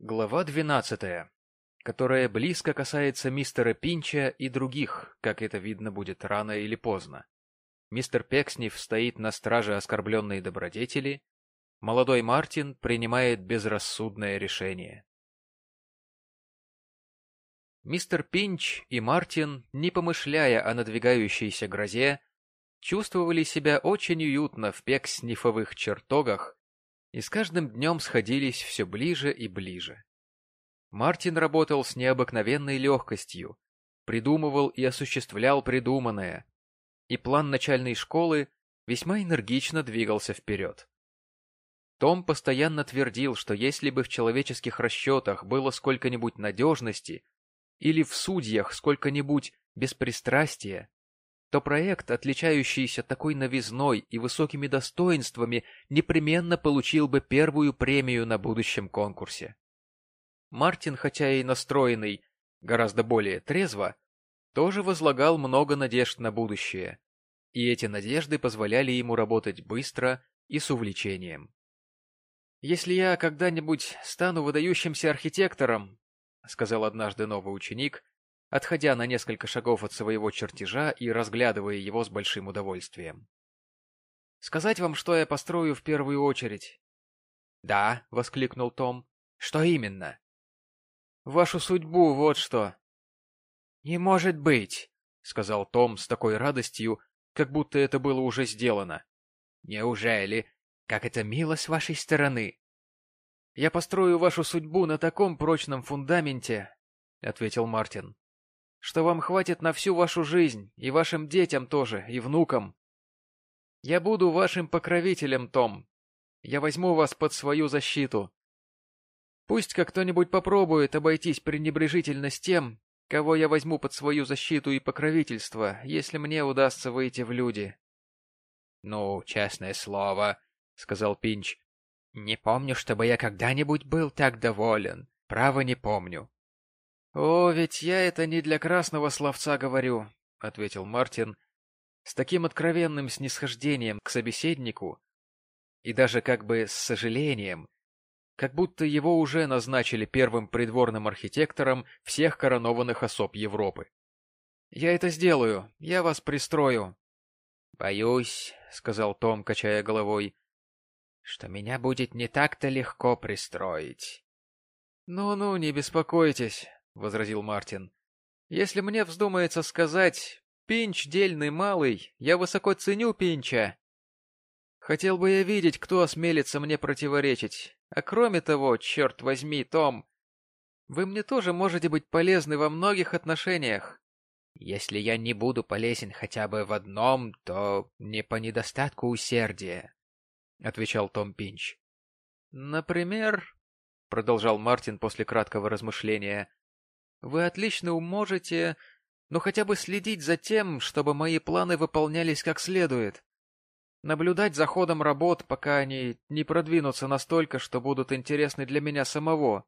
Глава двенадцатая, которая близко касается мистера Пинча и других, как это видно будет рано или поздно. Мистер Пекснев стоит на страже оскорбленной добродетели, молодой Мартин принимает безрассудное решение. Мистер Пинч и Мартин, не помышляя о надвигающейся грозе, чувствовали себя очень уютно в пекснифовых чертогах и с каждым днем сходились все ближе и ближе. Мартин работал с необыкновенной легкостью, придумывал и осуществлял придуманное, и план начальной школы весьма энергично двигался вперед. Том постоянно твердил, что если бы в человеческих расчетах было сколько-нибудь надежности или в судьях сколько-нибудь беспристрастия, то проект, отличающийся такой новизной и высокими достоинствами, непременно получил бы первую премию на будущем конкурсе. Мартин, хотя и настроенный гораздо более трезво, тоже возлагал много надежд на будущее, и эти надежды позволяли ему работать быстро и с увлечением. «Если я когда-нибудь стану выдающимся архитектором», — сказал однажды новый ученик, отходя на несколько шагов от своего чертежа и разглядывая его с большим удовольствием. «Сказать вам, что я построю в первую очередь?» «Да», — воскликнул Том. «Что именно?» «Вашу судьбу, вот что». «Не может быть», — сказал Том с такой радостью, как будто это было уже сделано. «Неужели? Как это мило с вашей стороны!» «Я построю вашу судьбу на таком прочном фундаменте», — ответил Мартин, что вам хватит на всю вашу жизнь, и вашим детям тоже, и внукам. Я буду вашим покровителем, Том. Я возьму вас под свою защиту. Пусть как кто-нибудь попробует обойтись пренебрежительно с тем, кого я возьму под свою защиту и покровительство, если мне удастся выйти в люди. — Ну, честное слово, — сказал Пинч, — не помню, чтобы я когда-нибудь был так доволен. Право не помню. «О, ведь я это не для красного словца говорю», — ответил Мартин, с таким откровенным снисхождением к собеседнику и даже как бы с сожалением, как будто его уже назначили первым придворным архитектором всех коронованных особ Европы. «Я это сделаю, я вас пристрою». «Боюсь», — сказал Том, качая головой, — «что меня будет не так-то легко пристроить». «Ну-ну, не беспокойтесь», — возразил Мартин. — Если мне вздумается сказать, Пинч дельный малый, я высоко ценю Пинча. Хотел бы я видеть, кто осмелится мне противоречить. А кроме того, черт возьми, Том, вы мне тоже можете быть полезны во многих отношениях. Если я не буду полезен хотя бы в одном, то не по недостатку усердия, — отвечал Том Пинч. — Например, — продолжал Мартин после краткого размышления, вы отлично можете, но хотя бы следить за тем, чтобы мои планы выполнялись как следует. Наблюдать за ходом работ, пока они не продвинутся настолько, что будут интересны для меня самого.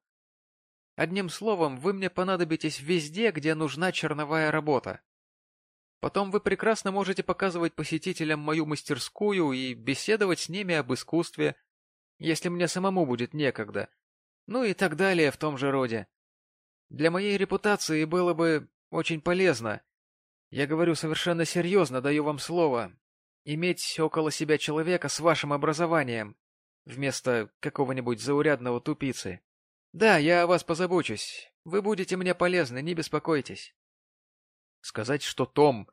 Одним словом, вы мне понадобитесь везде, где нужна черновая работа. Потом вы прекрасно можете показывать посетителям мою мастерскую и беседовать с ними об искусстве, если мне самому будет некогда. Ну и так далее в том же роде. Для моей репутации было бы очень полезно. Я говорю совершенно серьезно, даю вам слово. Иметь около себя человека с вашим образованием, вместо какого-нибудь заурядного тупицы. Да, я о вас позабочусь. Вы будете мне полезны, не беспокойтесь. Сказать, что Том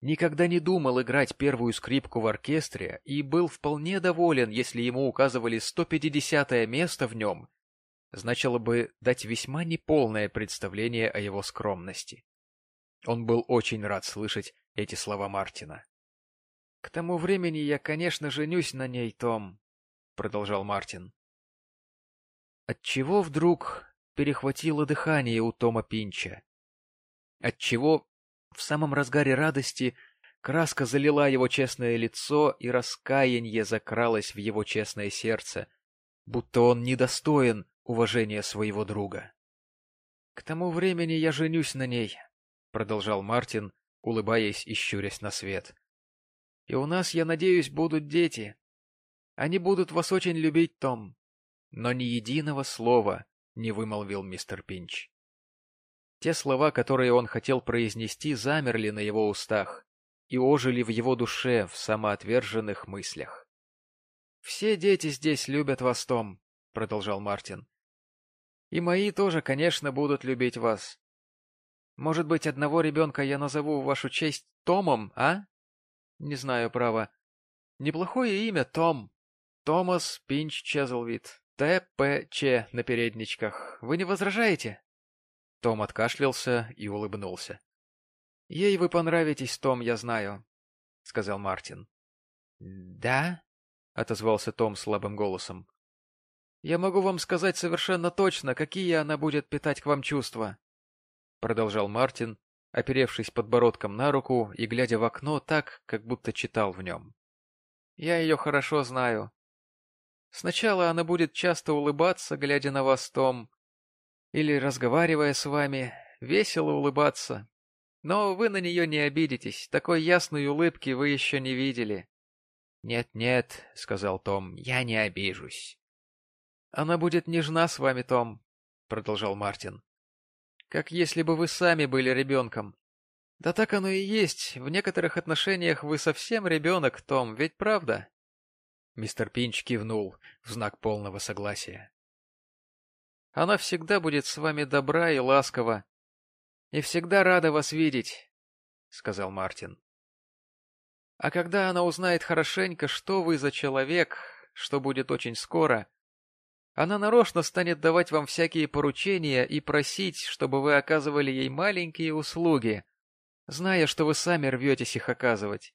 никогда не думал играть первую скрипку в оркестре и был вполне доволен, если ему указывали 150-е место в нем, значило бы дать весьма неполное представление о его скромности. Он был очень рад слышать эти слова Мартина. — К тому времени я, конечно, женюсь на ней, Том, — продолжал Мартин. Отчего вдруг перехватило дыхание у Тома Пинча? Отчего в самом разгаре радости краска залила его честное лицо и раскаяние закралось в его честное сердце, будто он недостоин уважение своего друга. — К тому времени я женюсь на ней, — продолжал Мартин, улыбаясь и щурясь на свет. — И у нас, я надеюсь, будут дети. Они будут вас очень любить, Том. Но ни единого слова, не вымолвил мистер Пинч. Те слова, которые он хотел произнести, замерли на его устах и ожили в его душе в самоотверженных мыслях. «Все дети здесь любят вас, Том», — продолжал Мартин. «И мои тоже, конечно, будут любить вас. Может быть, одного ребенка я назову в вашу честь Томом, а? Не знаю, право. Неплохое имя Том. Томас Пинч Чезлвит. Т.П.Ч. на передничках. Вы не возражаете?» Том откашлялся и улыбнулся. «Ей вы понравитесь, Том, я знаю», — сказал Мартин. «Да?» — отозвался Том слабым голосом. «Я могу вам сказать совершенно точно, какие она будет питать к вам чувства», — продолжал Мартин, оперевшись подбородком на руку и глядя в окно так, как будто читал в нем. «Я ее хорошо знаю. Сначала она будет часто улыбаться, глядя на вас, Том, или, разговаривая с вами, весело улыбаться. Но вы на нее не обидитесь, такой ясной улыбки вы еще не видели. «Нет-нет», — сказал Том, — «я не обижусь». «Она будет нежна с вами, Том», — продолжал Мартин. «Как если бы вы сами были ребенком. Да так оно и есть, в некоторых отношениях вы совсем ребенок, Том, ведь правда?» Мистер Пинч кивнул в знак полного согласия. Она всегда будет с вами добра и ласкова. И всегда рада вас видеть, — сказал Мартин. А когда она узнает хорошенько, что вы за человек, что будет очень скоро, она нарочно станет давать вам всякие поручения и просить, чтобы вы оказывали ей маленькие услуги, зная, что вы сами рветесь их оказывать.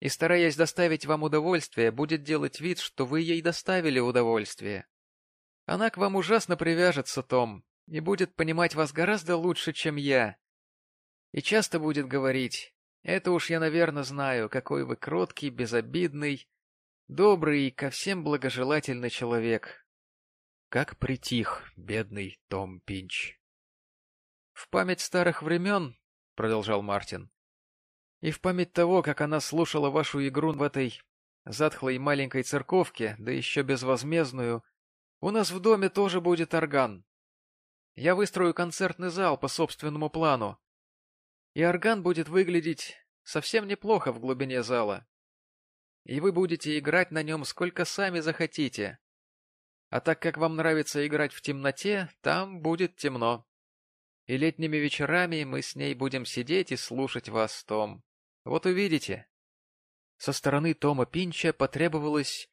И, стараясь доставить вам удовольствие, будет делать вид, что вы ей доставили удовольствие. Она к вам ужасно привяжется, Том, и будет понимать вас гораздо лучше, чем я. И часто будет говорить, это уж я, наверное, знаю, какой вы кроткий, безобидный, добрый и ко всем благожелательный человек. Как притих, бедный Том Пинч. В память старых времен, — продолжал Мартин, — и в память того, как она слушала вашу игру в этой затхлой маленькой церковке, да еще безвозмездную, — у нас в доме тоже будет орган. Я выстрою концертный зал по собственному плану. И орган будет выглядеть совсем неплохо в глубине зала. И вы будете играть на нем сколько сами захотите. А так как вам нравится играть в темноте, там будет темно. И летними вечерами мы с ней будем сидеть и слушать вас, Том. Вот увидите. Со стороны Тома Пинча потребовалось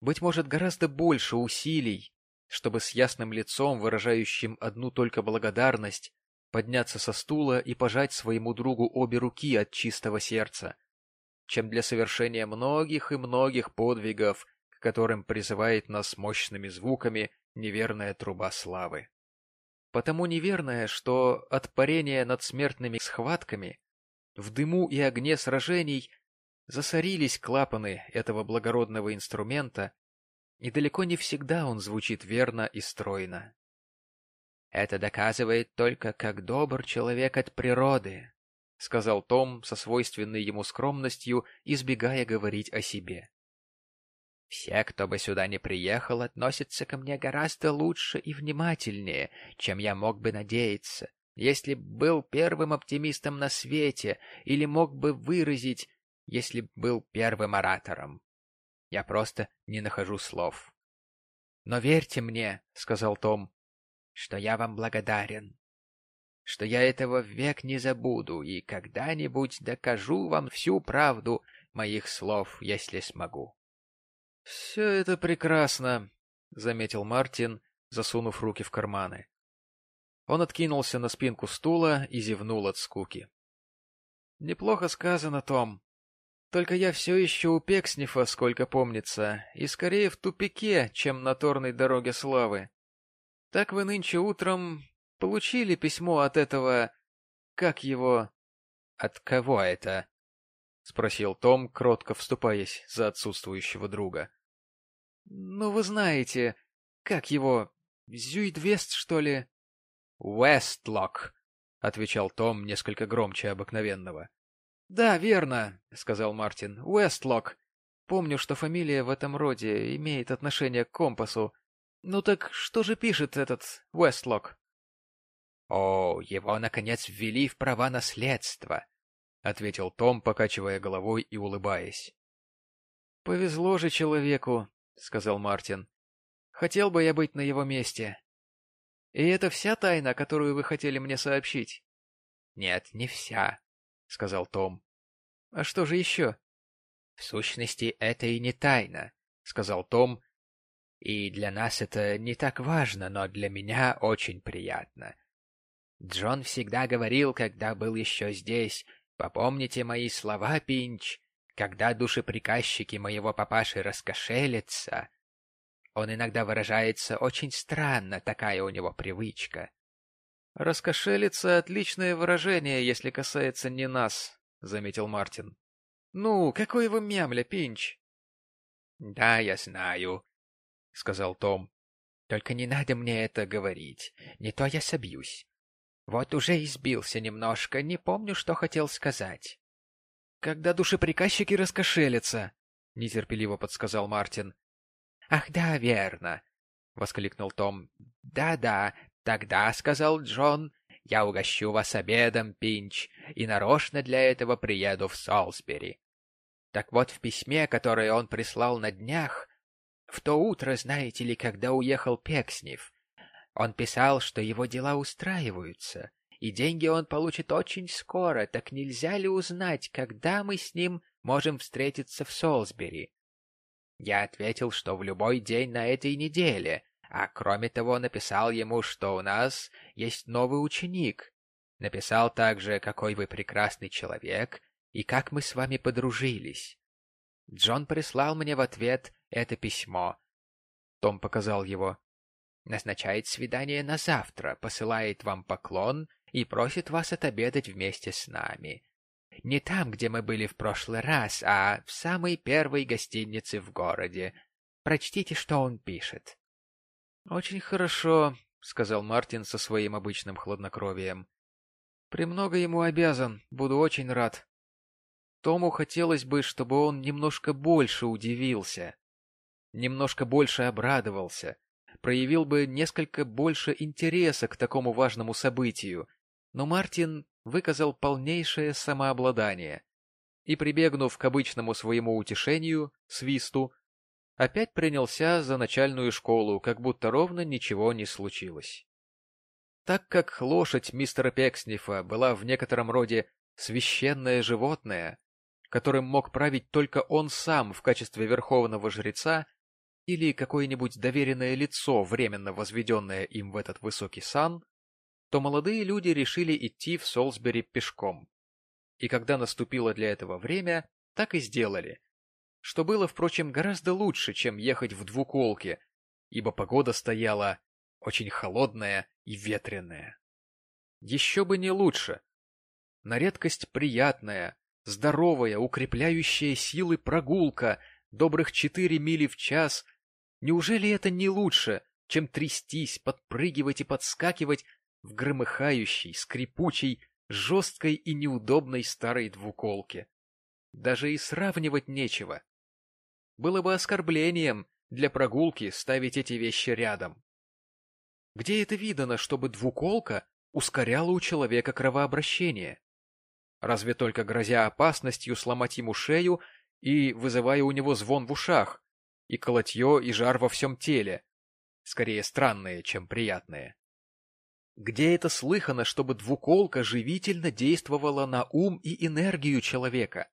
быть может, гораздо больше усилий, чтобы с ясным лицом, выражающим одну только благодарность, подняться со стула и пожать своему другу обе руки от чистого сердца, чем для совершения многих и многих подвигов, которым призывает нас мощными звуками неверная труба славы. Потому неверное, что от парения над смертными схватками, в дыму и огне сражений засорились клапаны этого благородного инструмента, и далеко не всегда он звучит верно и стройно. «Это доказывает только, как добр человек от природы», — сказал Том со свойственной ему скромностью, избегая говорить о себе. «Все, кто бы сюда не приехал, относятся ко мне гораздо лучше и внимательнее, чем я мог бы надеяться, если б был первым оптимистом на свете или мог бы выразить если б был первым оратором. Я просто не нахожу слов. «Но верьте мне», — сказал Том, — «что я вам благодарен, что я этого век не забуду и когда-нибудь докажу вам всю правду моих слов, если смогу». «Все это прекрасно», — заметил Мартин, засунув руки в карманы. Он откинулся на спинку стула и зевнул от скуки. «Неплохо сказано, Том. Только я все ищу у Пекснифа, сколько помнится, и скорее в тупике, чем на торной дороге славы. Так вы нынче утром получили письмо от этого... Как его... — От кого это? — спросил Том, кротко вступаясь за отсутствующего друга. — Ну, вы знаете, как его... Зюйдвест, что ли? — Вестлок, — отвечал Том несколько громче обыкновенного. «Да, верно», — сказал Мартин. «Уэстлок. Помню, что фамилия в этом роде имеет отношение к компасу. Ну так что же пишет этот Уэстлок? О, его, наконец, ввели в права наследства, — ответил Том, покачивая головой и улыбаясь. — Повезло же человеку, — сказал Мартин. — Хотел бы я быть на его месте. И это вся тайна, которую вы хотели мне сообщить? — Нет, не вся, — сказал Том. — А что же еще? — В сущности, это и не тайна, — сказал Том. — И для нас это не так важно, но для меня очень приятно. Джон всегда говорил, когда был еще здесь, «Попомните мои слова, Пинч, когда душеприказчики моего папаши раскошелятся». Он иногда выражается очень странно, такая у него привычка. «Раскошелиться — отличное выражение, если касается не нас», — заметил Мартин. «Ну, какой вы мямля, Пинч?» «Да, я знаю», — сказал Том. «Только не надо мне это говорить, не то я собьюсь. Вот уже избился немножко, не помню, что хотел сказать. — Когда душеприказчики раскошелятся, — нетерпеливо подсказал Мартин. — Ах да, верно, — воскликнул Том. «Да, — Да-да, тогда, — сказал Джон, — я угощу вас обедом, Пинч, и нарочно для этого приеду в Солсбери. Так вот, в письме, которое он прислал на днях, в то утро, знаете ли, когда уехал Пекснев, он писал, что его дела устраиваются, и деньги он получит очень скоро, так нельзя ли узнать, когда мы с ним можем встретиться в Солсбери? Я ответил, что в любой день на этой неделе, а кроме того написал ему, что у нас есть новый ученик. Написал также, какой вы прекрасный человек и как мы с вами подружились. Джон прислал мне в ответ это письмо. Том показал его назначает свидание на завтра, посылает вам поклон и просит вас отобедать вместе с нами. Не там, где мы были в прошлый раз, а в самой первой гостинице в городе. Прочтите, что он пишет. — Очень хорошо, — сказал Мартин со своим обычным хладнокровием. — Премного ему обязан, буду очень рад. Тому хотелось бы, чтобы он немножко больше удивился, немножко больше обрадовался, проявил бы несколько больше интереса к такому важному событию, но Мартин выказал полнейшее самообладание и, прибегнув к обычному своему утешению, свисту, опять принялся за начальную школу, как будто ровно ничего не случилось. Так как лошадь мистера Пекснифа была в некотором роде священное животное, которым мог править только он сам в качестве верховного жреца, или какое-нибудь доверенное лицо, временно возведенное им в этот высокий сан, то молодые люди решили идти в Солсбери пешком. И когда наступило для этого время, так и сделали. Что было, впрочем, гораздо лучше, чем ехать в двуколке, ибо погода стояла очень холодная и ветреная. Еще бы не лучше. На редкость приятная, здоровая, укрепляющая силы прогулка, добрых четыре мили в час Неужели это не лучше, чем трястись, подпрыгивать и подскакивать в громыхающей, скрипучей, жесткой и неудобной старой двуколке? Даже и сравнивать нечего. Было бы оскорблением для прогулки ставить эти вещи рядом. Где это видано, чтобы двуколка ускоряла у человека кровообращение? Разве только грозя опасностью сломать ему шею и вызывая у него звон в ушах, и колотье, и жар во всем теле. Скорее странные, чем приятные. Где это слыхано, чтобы двуколка живительно действовала на ум и энергию человека?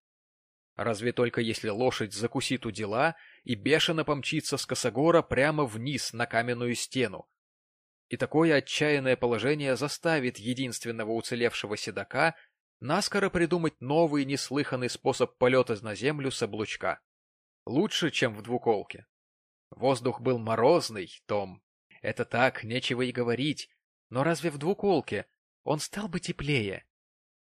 Разве только если лошадь закусит у дела и бешено помчится с косогора прямо вниз на каменную стену. И такое отчаянное положение заставит единственного уцелевшего седока наскоро придумать новый неслыханный способ полета на землю с облучка. Лучше, чем в двуколке. Воздух был морозный, Том. Это так, нечего и говорить. Но разве в двуколке он стал бы теплее?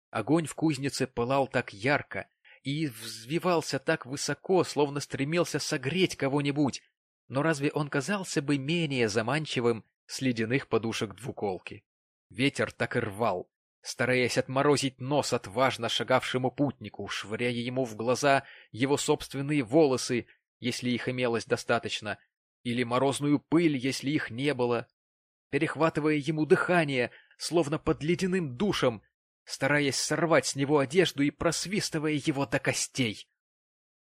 Огонь в кузнице пылал так ярко и взвивался так высоко, словно стремился согреть кого-нибудь. Но разве он казался бы менее заманчивым с ледяных подушек двуколки? Ветер так и рвал, стараясь отморозить нос отважно шагавшему путнику, швыряя ему в глаза его собственные волосы, если их имелось достаточно, или морозную пыль, если их не было, перехватывая ему дыхание, словно под ледяным душем, стараясь сорвать с него одежду и просвистывая его до костей.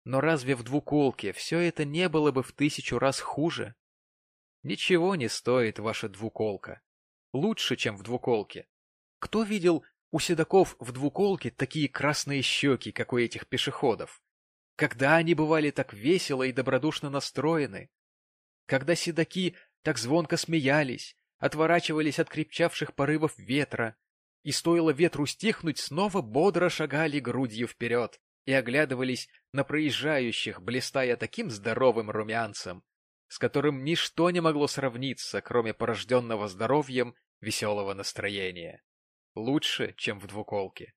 Но разве в двуколке все это не было бы в тысячу раз хуже? Ничего не стоит ваша двуколка. Лучше, чем в двуколке. Кто видел у седаков в двуколке такие красные щеки, как у этих пешеходов? Когда они бывали так весело и добродушно настроены? Когда седаки так звонко смеялись, отворачивались от крепчавших порывов ветра, и стоило ветру стихнуть, снова бодро шагали грудью вперед и оглядывались на проезжающих, блистая таким здоровым румянцем, с которым ничто не могло сравниться, кроме порожденного здоровьем веселого настроения. Лучше, чем в двуколке.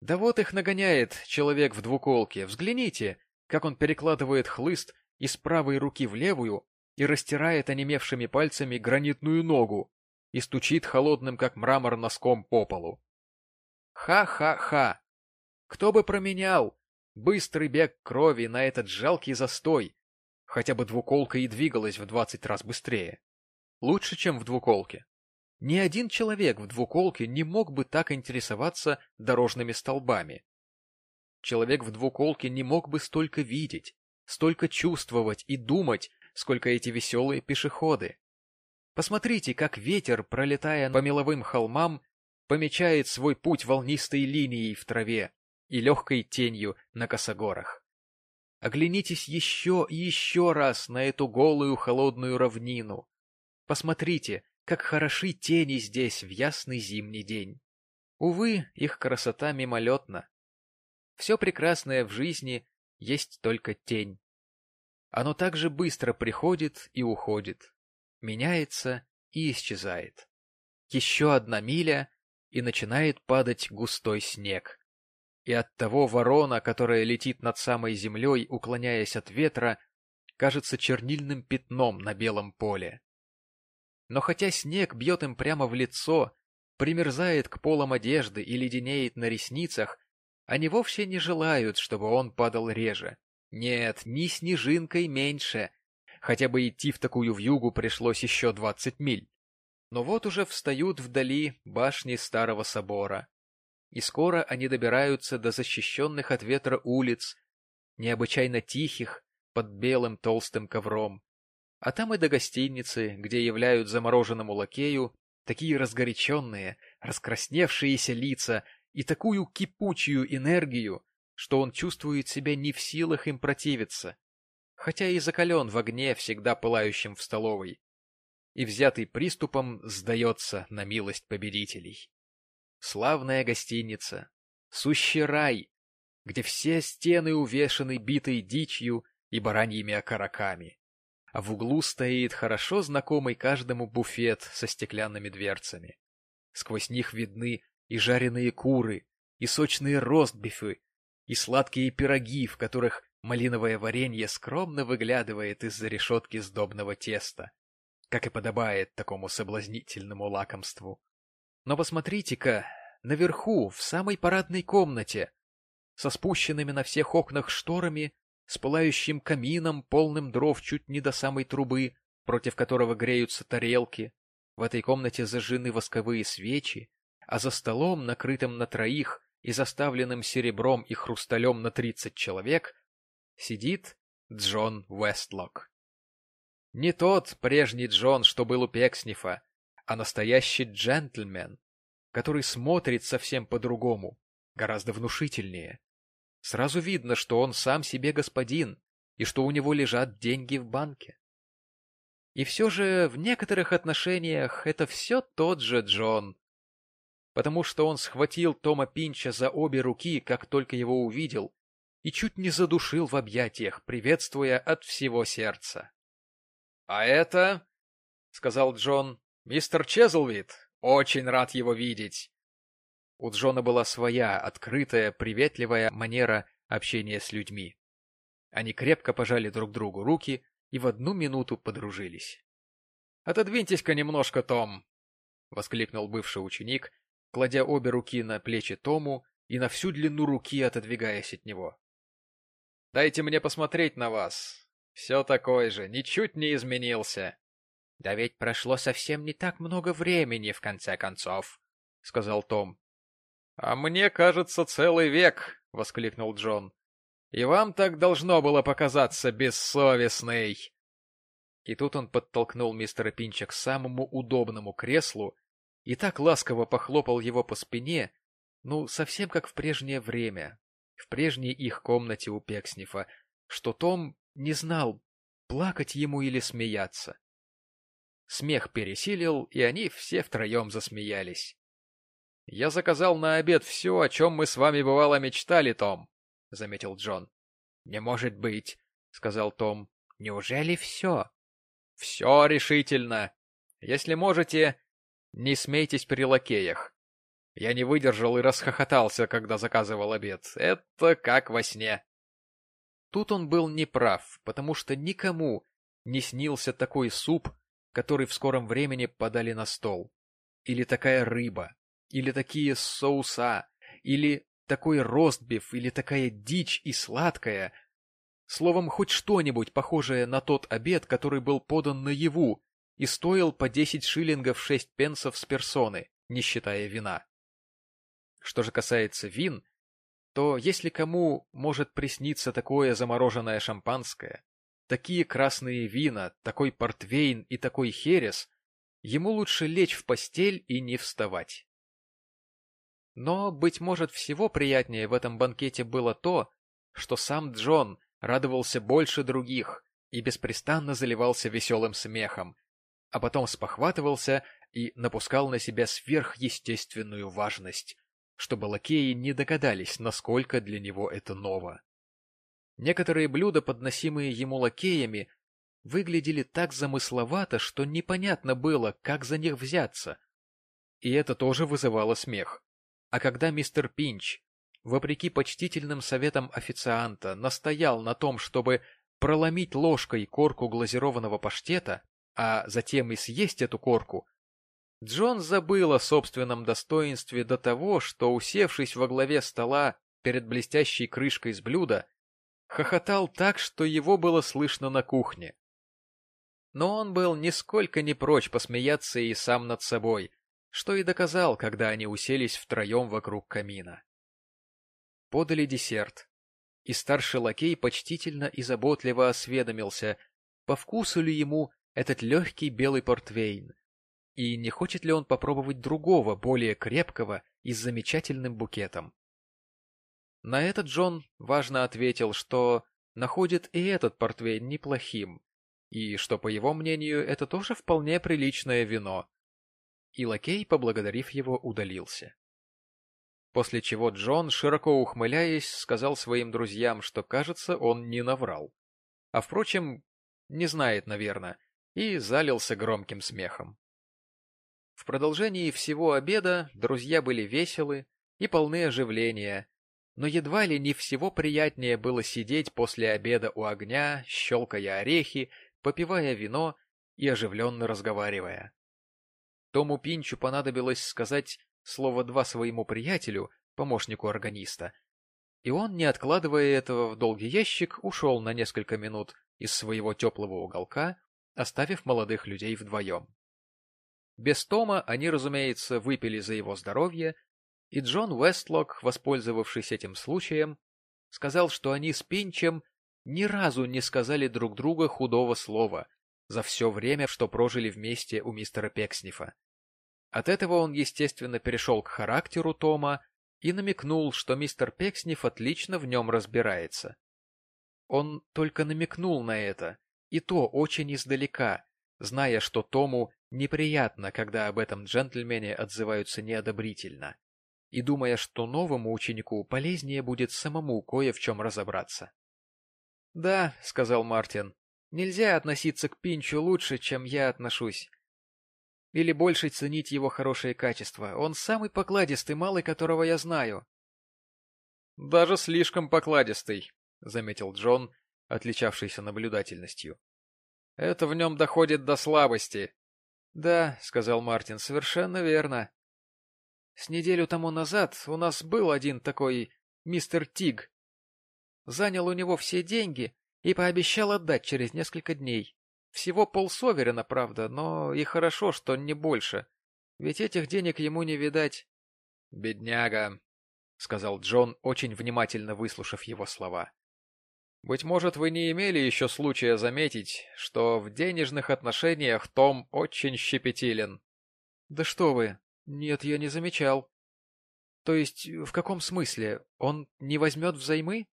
Да вот их нагоняет человек в двуколке. Взгляните, как он перекладывает хлыст из правой руки в левую и растирает онемевшими пальцами гранитную ногу и стучит холодным, как мрамор, носком по полу. Ха-ха-ха! Кто бы променял быстрый бег крови на этот жалкий застой, хотя бы двуколка и двигалась в двадцать раз быстрее. Лучше, чем в двуколке. Ни один человек в двуколке не мог бы так интересоваться дорожными столбами. Человек в двуколке не мог бы столько видеть, столько чувствовать и думать, сколько эти веселые пешеходы. Посмотрите, как ветер, пролетая по меловым холмам, помечает свой путь волнистой линией в траве и легкой тенью на косогорах. Оглянитесь еще и еще раз на эту голую холодную равнину. Посмотрите, как хороши тени здесь в ясный зимний день. Увы, их красота мимолетна. Все прекрасное в жизни есть только тень. Оно так же быстро приходит и уходит, меняется и исчезает. Еще одна миля, и начинает падать густой снег. И оттого ворона, которая летит над самой землей, уклоняясь от ветра, кажется чернильным пятном на белом поле. Но хотя снег бьет им прямо в лицо, примерзает к полам одежды и леденеет на ресницах, они вовсе не желают, чтобы он падал реже. Нет, ни снежинкой меньше. Хотя бы идти в такую вьюгу пришлось еще двадцать миль. Но вот уже встают вдали башни старого собора. И скоро они добираются до защищенных от ветра улиц, необычайно тихих, под белым толстым ковром. А там и до гостиницы, где являют замороженному лакею такие разгоряченные, раскрасневшиеся лица и такую кипучую энергию, что он чувствует себя не в силах им противиться, хотя и закален в огне, всегда пылающем в столовой, и взятый приступом сдается на милость победителей. Славная гостиница, сущий рай, где все стены увешаны битой дичью и бараньими окороками, а в углу стоит хорошо знакомый каждому буфет со стеклянными дверцами. Сквозь них видны и жареные куры, и сочные ростбифы, и сладкие пироги, в которых малиновое варенье скромно выглядывает из-за решетки сдобного теста, как и подобает такому соблазнительному лакомству. Но посмотрите-ка, наверху, в самой парадной комнате, со спущенными на всех окнах шторами, с пылающим камином, полным дров чуть не до самой трубы, против которого греются тарелки. В этой комнате зажжены восковые свечи, а за столом, накрытым на троих, и заставленным серебром и хрусталем на тридцать человек, сидит Джон Вестлок. Не тот прежний Джон, что был у Пекснифа, а настоящий джентльмен, который смотрит совсем по-другому, гораздо внушительнее. Сразу видно, что он сам себе господин и что у него лежат деньги в банке. И все же в некоторых отношениях это все тот же Джон, потому что он схватил Тома Пинча за обе руки, как только его увидел, и чуть не задушил в объятиях, приветствуя от всего сердца. — А это, — сказал Джон, — мистер Чезлвид. Очень рад его видеть. У Джона была своя, открытая, приветливая манера общения с людьми. Они крепко пожали друг другу руки и в одну минуту подружились. — Отодвиньтесь-ка немножко, Том! — воскликнул бывший ученик, кладя обе руки на плечи Тому и на всю длину руки отодвигаясь от него. — Дайте мне посмотреть на вас. Все такой же, ничуть не изменился. — Да ведь прошло совсем не так много времени, в конце концов, — сказал Том. — А мне кажется, целый век, — воскликнул Джон. — И вам так должно было показаться, бессовестный. И тут он подтолкнул мистера Пинча к самому удобному креслу и так ласково похлопал его по спине, ну, совсем как в прежнее время, в прежней их комнате у Пекснифа, что Том не знал, плакать ему или смеяться. Смех пересилил, и они все втроем засмеялись. — Я заказал на обед все, о чем мы с вами бывало мечтали, Том, — заметил Джон. — Не может быть, — сказал Том. — Неужели все? — Все решительно. Если можете, не смейтесь при лакеях. Я не выдержал и расхохотался, когда заказывал обед. Это как во сне. Тут он был неправ, потому что никому не снился такой суп, который в скором времени подали на стол. Или такая рыба, или такие соуса, или такой ростбиф, или такая дичь и сладкая. Словом, хоть что-нибудь похожее на тот обед, который был подан наяву и стоил по десять шиллингов шесть пенсов с персоны, не считая вина. Что же касается вин, то если кому может присниться такое замороженное шампанское, такие красные вина, такой портвейн и такой херес, ему лучше лечь в постель и не вставать. Но, быть может, всего приятнее в этом банкете было то, что сам Джон радовался больше других и беспрестанно заливался веселым смехом, а потом спохватывался и напускал на себя сверхъестественную важность, чтобы лакеи не догадались, насколько для него это ново. Некоторые блюда, подносимые ему лакеями, выглядели так замысловато, что непонятно было, как за них взяться. И это тоже вызывало смех. А когда мистер Пинч, вопреки почтительным советам официанта, настоял на том, чтобы проломить ложкой корку глазированного паштета, а затем и съесть эту корку, Джон забыл о собственном достоинстве до того, что, усевшись во главе стола перед блестящей крышкой с блюда, хохотал так, что его было слышно на кухне. Но он был нисколько не прочь посмеяться и сам над собой, что и доказал, когда они уселись втроем вокруг камина. Подали десерт, и старший лакей почтительно и заботливо осведомился, по вкусу ли ему этот легкий белый портвейн, и не хочет ли он попробовать другого, более крепкого и с замечательным букетом. На это Джон важно ответил, что находит и этот портвейн неплохим, и что, по его мнению, это тоже вполне приличное вино. И лакей, поблагодарив его, удалился. После чего Джон, широко ухмыляясь, сказал своим друзьям, что, кажется, он не наврал. А, впрочем, не знает, наверное, и залился громким смехом. В продолжении всего обеда друзья были веселы и полны оживления, но едва ли не всего приятнее было сидеть после обеда у огня, щелкая орехи, попивая вино и оживленно разговаривая. Тому Пинчу понадобилось сказать слово два своему приятелю, помощнику органиста, и он, не откладывая этого в долгий ящик, ушел на несколько минут из своего теплого уголка, оставив молодых людей вдвоем. Без Тома они, разумеется, выпили за его здоровье, и Джон Уэстлок, воспользовавшись этим случаем, сказал, что они с Пинчем ни разу не сказали друг друга худого слова за все время, что прожили вместе у мистера Пекснифа. От этого он, естественно, перешел к характеру Тома и намекнул, что мистер Пексниф отлично в нем разбирается. Он только намекнул на это, и то очень издалека, зная, что Тому неприятно, когда об этом джентльмене отзываются неодобрительно, и думая, что новому ученику полезнее будет самому кое в чем разобраться. — Да, — сказал Мартин, — нельзя относиться к Пинчу лучше, чем я отношусь. Или больше ценить его хорошие качества. Он самый покладистый малый, которого я знаю. — Даже слишком покладистый, — заметил Джон, отличавшийся наблюдательностью. Это в нем доходит до слабости. — Да, — сказал Мартин, — совершенно верно. С неделю тому назад у нас был один такой мистер Тиг. Занял у него все деньги и пообещал отдать через несколько дней. Всего полсоверена, правда, но и хорошо, что не больше, ведь этих денег ему не видать. — Бедняга, — сказал Джон, очень внимательно выслушав его слова. — Быть может, вы не имели еще случая заметить, что в денежных отношениях Том очень щепетилен. — Да что вы, нет, я не замечал. То есть, в каком смысле? Он не возьмет взаймы?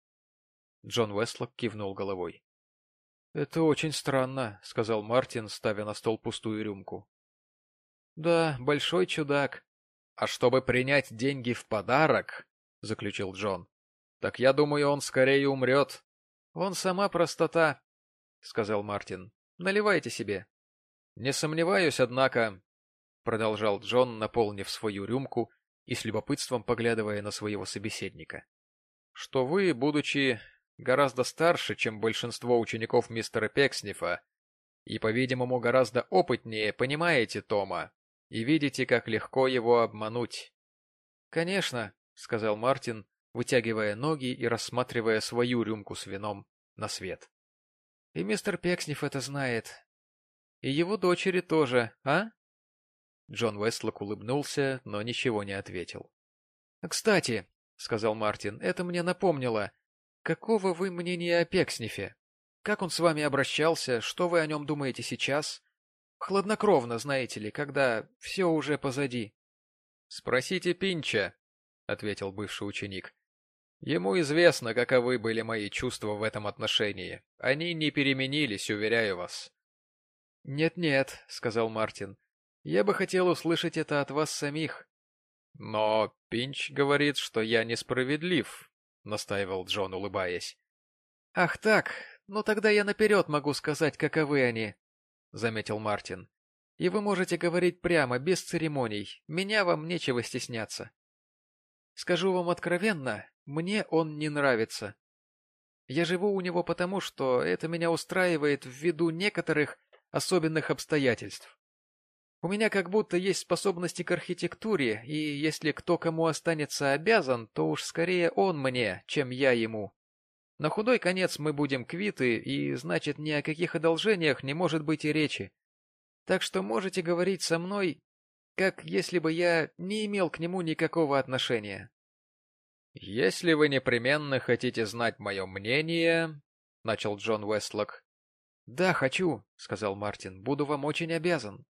Джон Уэстлок кивнул головой. — Это очень странно, — сказал Мартин, ставя на стол пустую рюмку. — Да, большой чудак. — А чтобы принять деньги в подарок, — заключил Джон, — так я думаю, он скорее умрет. — Он сама простота, — сказал Мартин. — Наливайте себе. — Не сомневаюсь, однако, — продолжал Джон, наполнив свою рюмку и с любопытством поглядывая на своего собеседника, — что вы, будучи гораздо старше, чем большинство учеников мистера Пекснифа, и, по-видимому, гораздо опытнее понимаете Тома и видите, как легко его обмануть. — Конечно, — сказал Мартин, вытягивая ноги и рассматривая свою рюмку с вином на свет. — И мистер Пексниф это знает. И его дочери тоже, а? Джон Вестлок улыбнулся, но ничего не ответил. — Кстати, — сказал Мартин, — это мне напомнило. Какого вы мнения о Пекснифе? Как он с вами обращался? Что вы о нем думаете сейчас? Хладнокровно, знаете ли, когда все уже позади. — Спросите Пинча, — ответил бывший ученик. — Ему известно, каковы были мои чувства в этом отношении. Они не переменились, уверяю вас. «Нет, — Нет-нет, — сказал Мартин. Я бы хотел услышать это от вас самих. — Но Пинч говорит, что я несправедлив, — настаивал Джон, улыбаясь. — Ах так, ну тогда я наперед могу сказать, каковы они, — заметил Мартин. — И вы можете говорить прямо, без церемоний, меня вам нечего стесняться. Скажу вам откровенно, мне он не нравится. Я живу у него потому, что это меня устраивает ввиду некоторых особенных обстоятельств. У меня как будто есть способности к архитектуре, и если кто кому останется обязан, то уж скорее он мне, чем я ему. На худой конец мы будем квиты, и значит ни о каких одолжениях не может быть и речи. Так что можете говорить со мной, как если бы я не имел к нему никакого отношения. — Если вы непременно хотите знать мое мнение, — начал Джон Уэстлок. — Да, хочу, — сказал Мартин, — буду вам очень обязан.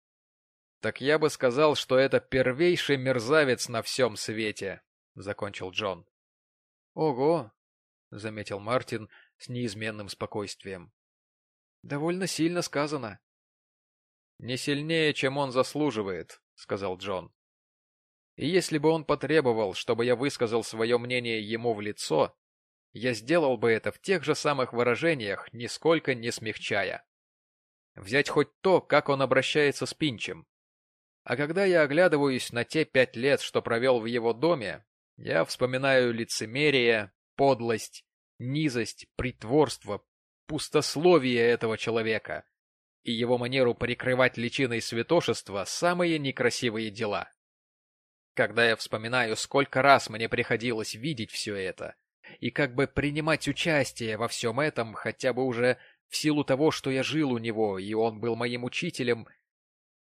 Так я бы сказал, что это первейший мерзавец на всем свете, — закончил Джон. — Ого! — заметил Мартин с неизменным спокойствием. — Довольно сильно сказано. — Не сильнее, чем он заслуживает, — сказал Джон. И если бы он потребовал, чтобы я высказал свое мнение ему в лицо, я сделал бы это в тех же самых выражениях, нисколько не смягчая. Взять хоть то, как он обращается с Пинчем. А когда я оглядываюсь на те пять лет, что провел в его доме, я вспоминаю лицемерие, подлость, низость, притворство, пустословие этого человека и его манеру прикрывать личиной святошества самые некрасивые дела. Когда я вспоминаю, сколько раз мне приходилось видеть все это, и как бы принимать участие во всем этом, хотя бы уже в силу того, что я жил у него, и он был моим учителем,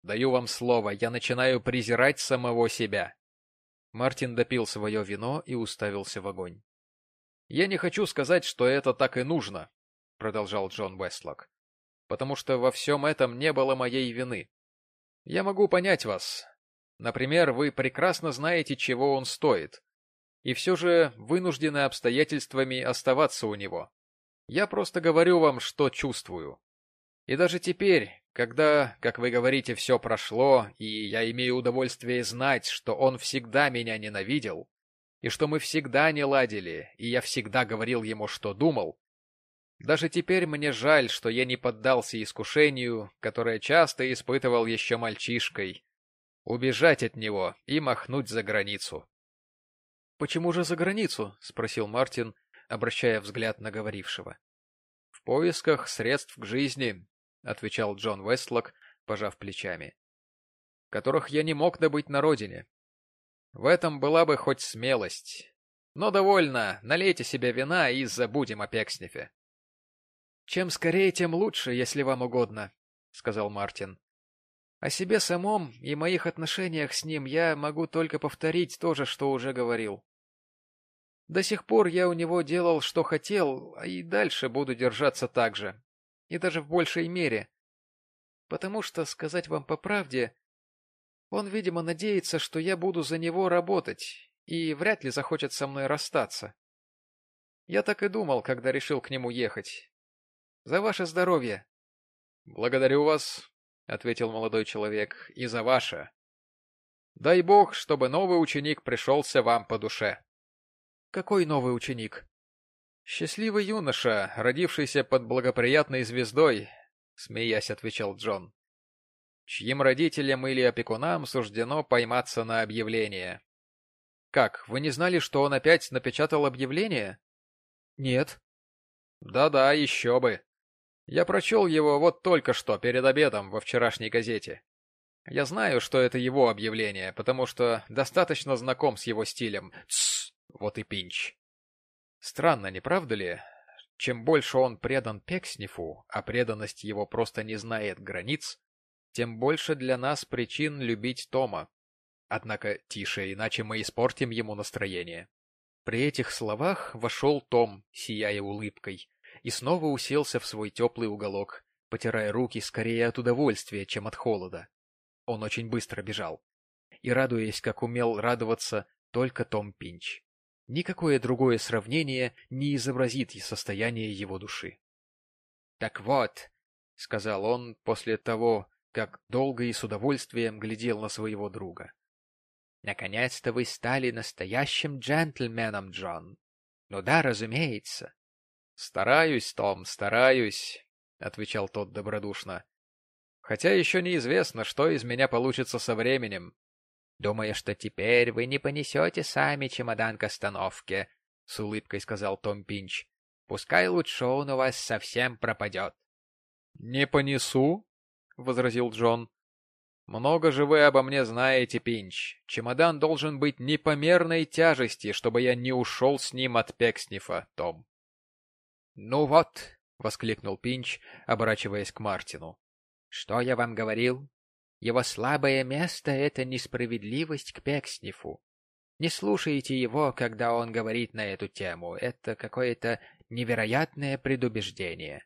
Даю вам слово, я начинаю презирать самого себя. Мартин допил свое вино и уставился в огонь. — Я не хочу сказать, что это так и нужно, — продолжал Джон Вестлок, — потому что во всем этом не было моей вины. Я могу понять вас. Например, вы прекрасно знаете, чего он стоит, и все же вынуждены обстоятельствами оставаться у него. Я просто говорю вам, что чувствую. И даже теперь, когда, как вы говорите, все прошло, и я имею удовольствие знать, что он всегда меня ненавидел, и что мы всегда не ладили, и я всегда говорил ему, что думал, даже теперь мне жаль, что я не поддался искушению, которое часто испытывал еще мальчишкой, убежать от него и махнуть за границу. — Почему же за границу? — спросил Мартин, обращая взгляд на говорившего. — В поисках средств к жизни, — отвечал Джон Вестлок, пожав плечами, — которых я не мог добыть на родине. В этом была бы хоть смелость. Но довольно, налейте себе вина и забудем о Пекснифе. Чем скорее, тем лучше, если вам угодно, — сказал Мартин. О себе самом и моих отношениях с ним я могу только повторить то же, что уже говорил. До сих пор я у него делал, что хотел, а и дальше буду держаться так же. И даже в большей мере. Потому что, сказать вам по правде, он, видимо, надеется, что я буду за него работать, и вряд ли захочет со мной расстаться. Я так и думал, когда решил к нему ехать. За ваше здоровье. — Благодарю вас, — ответил молодой человек, — и за ваше. Дай бог, чтобы новый ученик пришелся вам по душе. — Какой новый ученик? — Счастливый юноша, родившийся под благоприятной звездой, — смеясь отвечал Джон чьим родителям или опекунам суждено пойматься на объявление. Как, вы не знали, что он опять напечатал объявление? Нет. Да-да, еще бы. Я прочел его вот только что, перед обедом, во вчерашней газете. Я знаю, что это его объявление, потому что достаточно знаком с его стилем. Тссс, вот и пинч. Странно, не правда ли? Чем больше он предан Пекснифу, а преданность его просто не знает границ, тем больше для нас причин любить Тома. Однако тише, иначе мы испортим ему настроение. При этих словах вошел Том, сияя улыбкой, и снова уселся в свой теплый уголок, потирая руки скорее от удовольствия, чем от холода. Он очень быстро бежал. И, радуясь, как умел радоваться, только Том Пинч. Никакое другое сравнение не изобразит состояние его души. — Так вот, — сказал он после того, как долго и с удовольствием глядел на своего друга. «Наконец-то вы стали настоящим джентльменом, Джон. Ну да, разумеется». «Стараюсь, Том, стараюсь», — отвечал тот добродушно. «Хотя еще неизвестно, что из меня получится со временем». «Думаю, что теперь вы не понесете сами чемодан к остановке», — с улыбкой сказал Том Пинч. «Пускай лучше он у вас совсем пропадет». «Не понесу?» возразил Джон. «Много же вы обо мне знаете, Пинч. Чемодан должен быть непомерной тяжести, чтобы я не ушел с ним от Пекснифа, Том». «Ну вот», — воскликнул Пинч, оборачиваясь к Мартину. «Что я вам говорил? Его слабое место — это несправедливость к Пекснифу. Не слушайте его, когда он говорит на эту тему. Это какое-то невероятное предубеждение.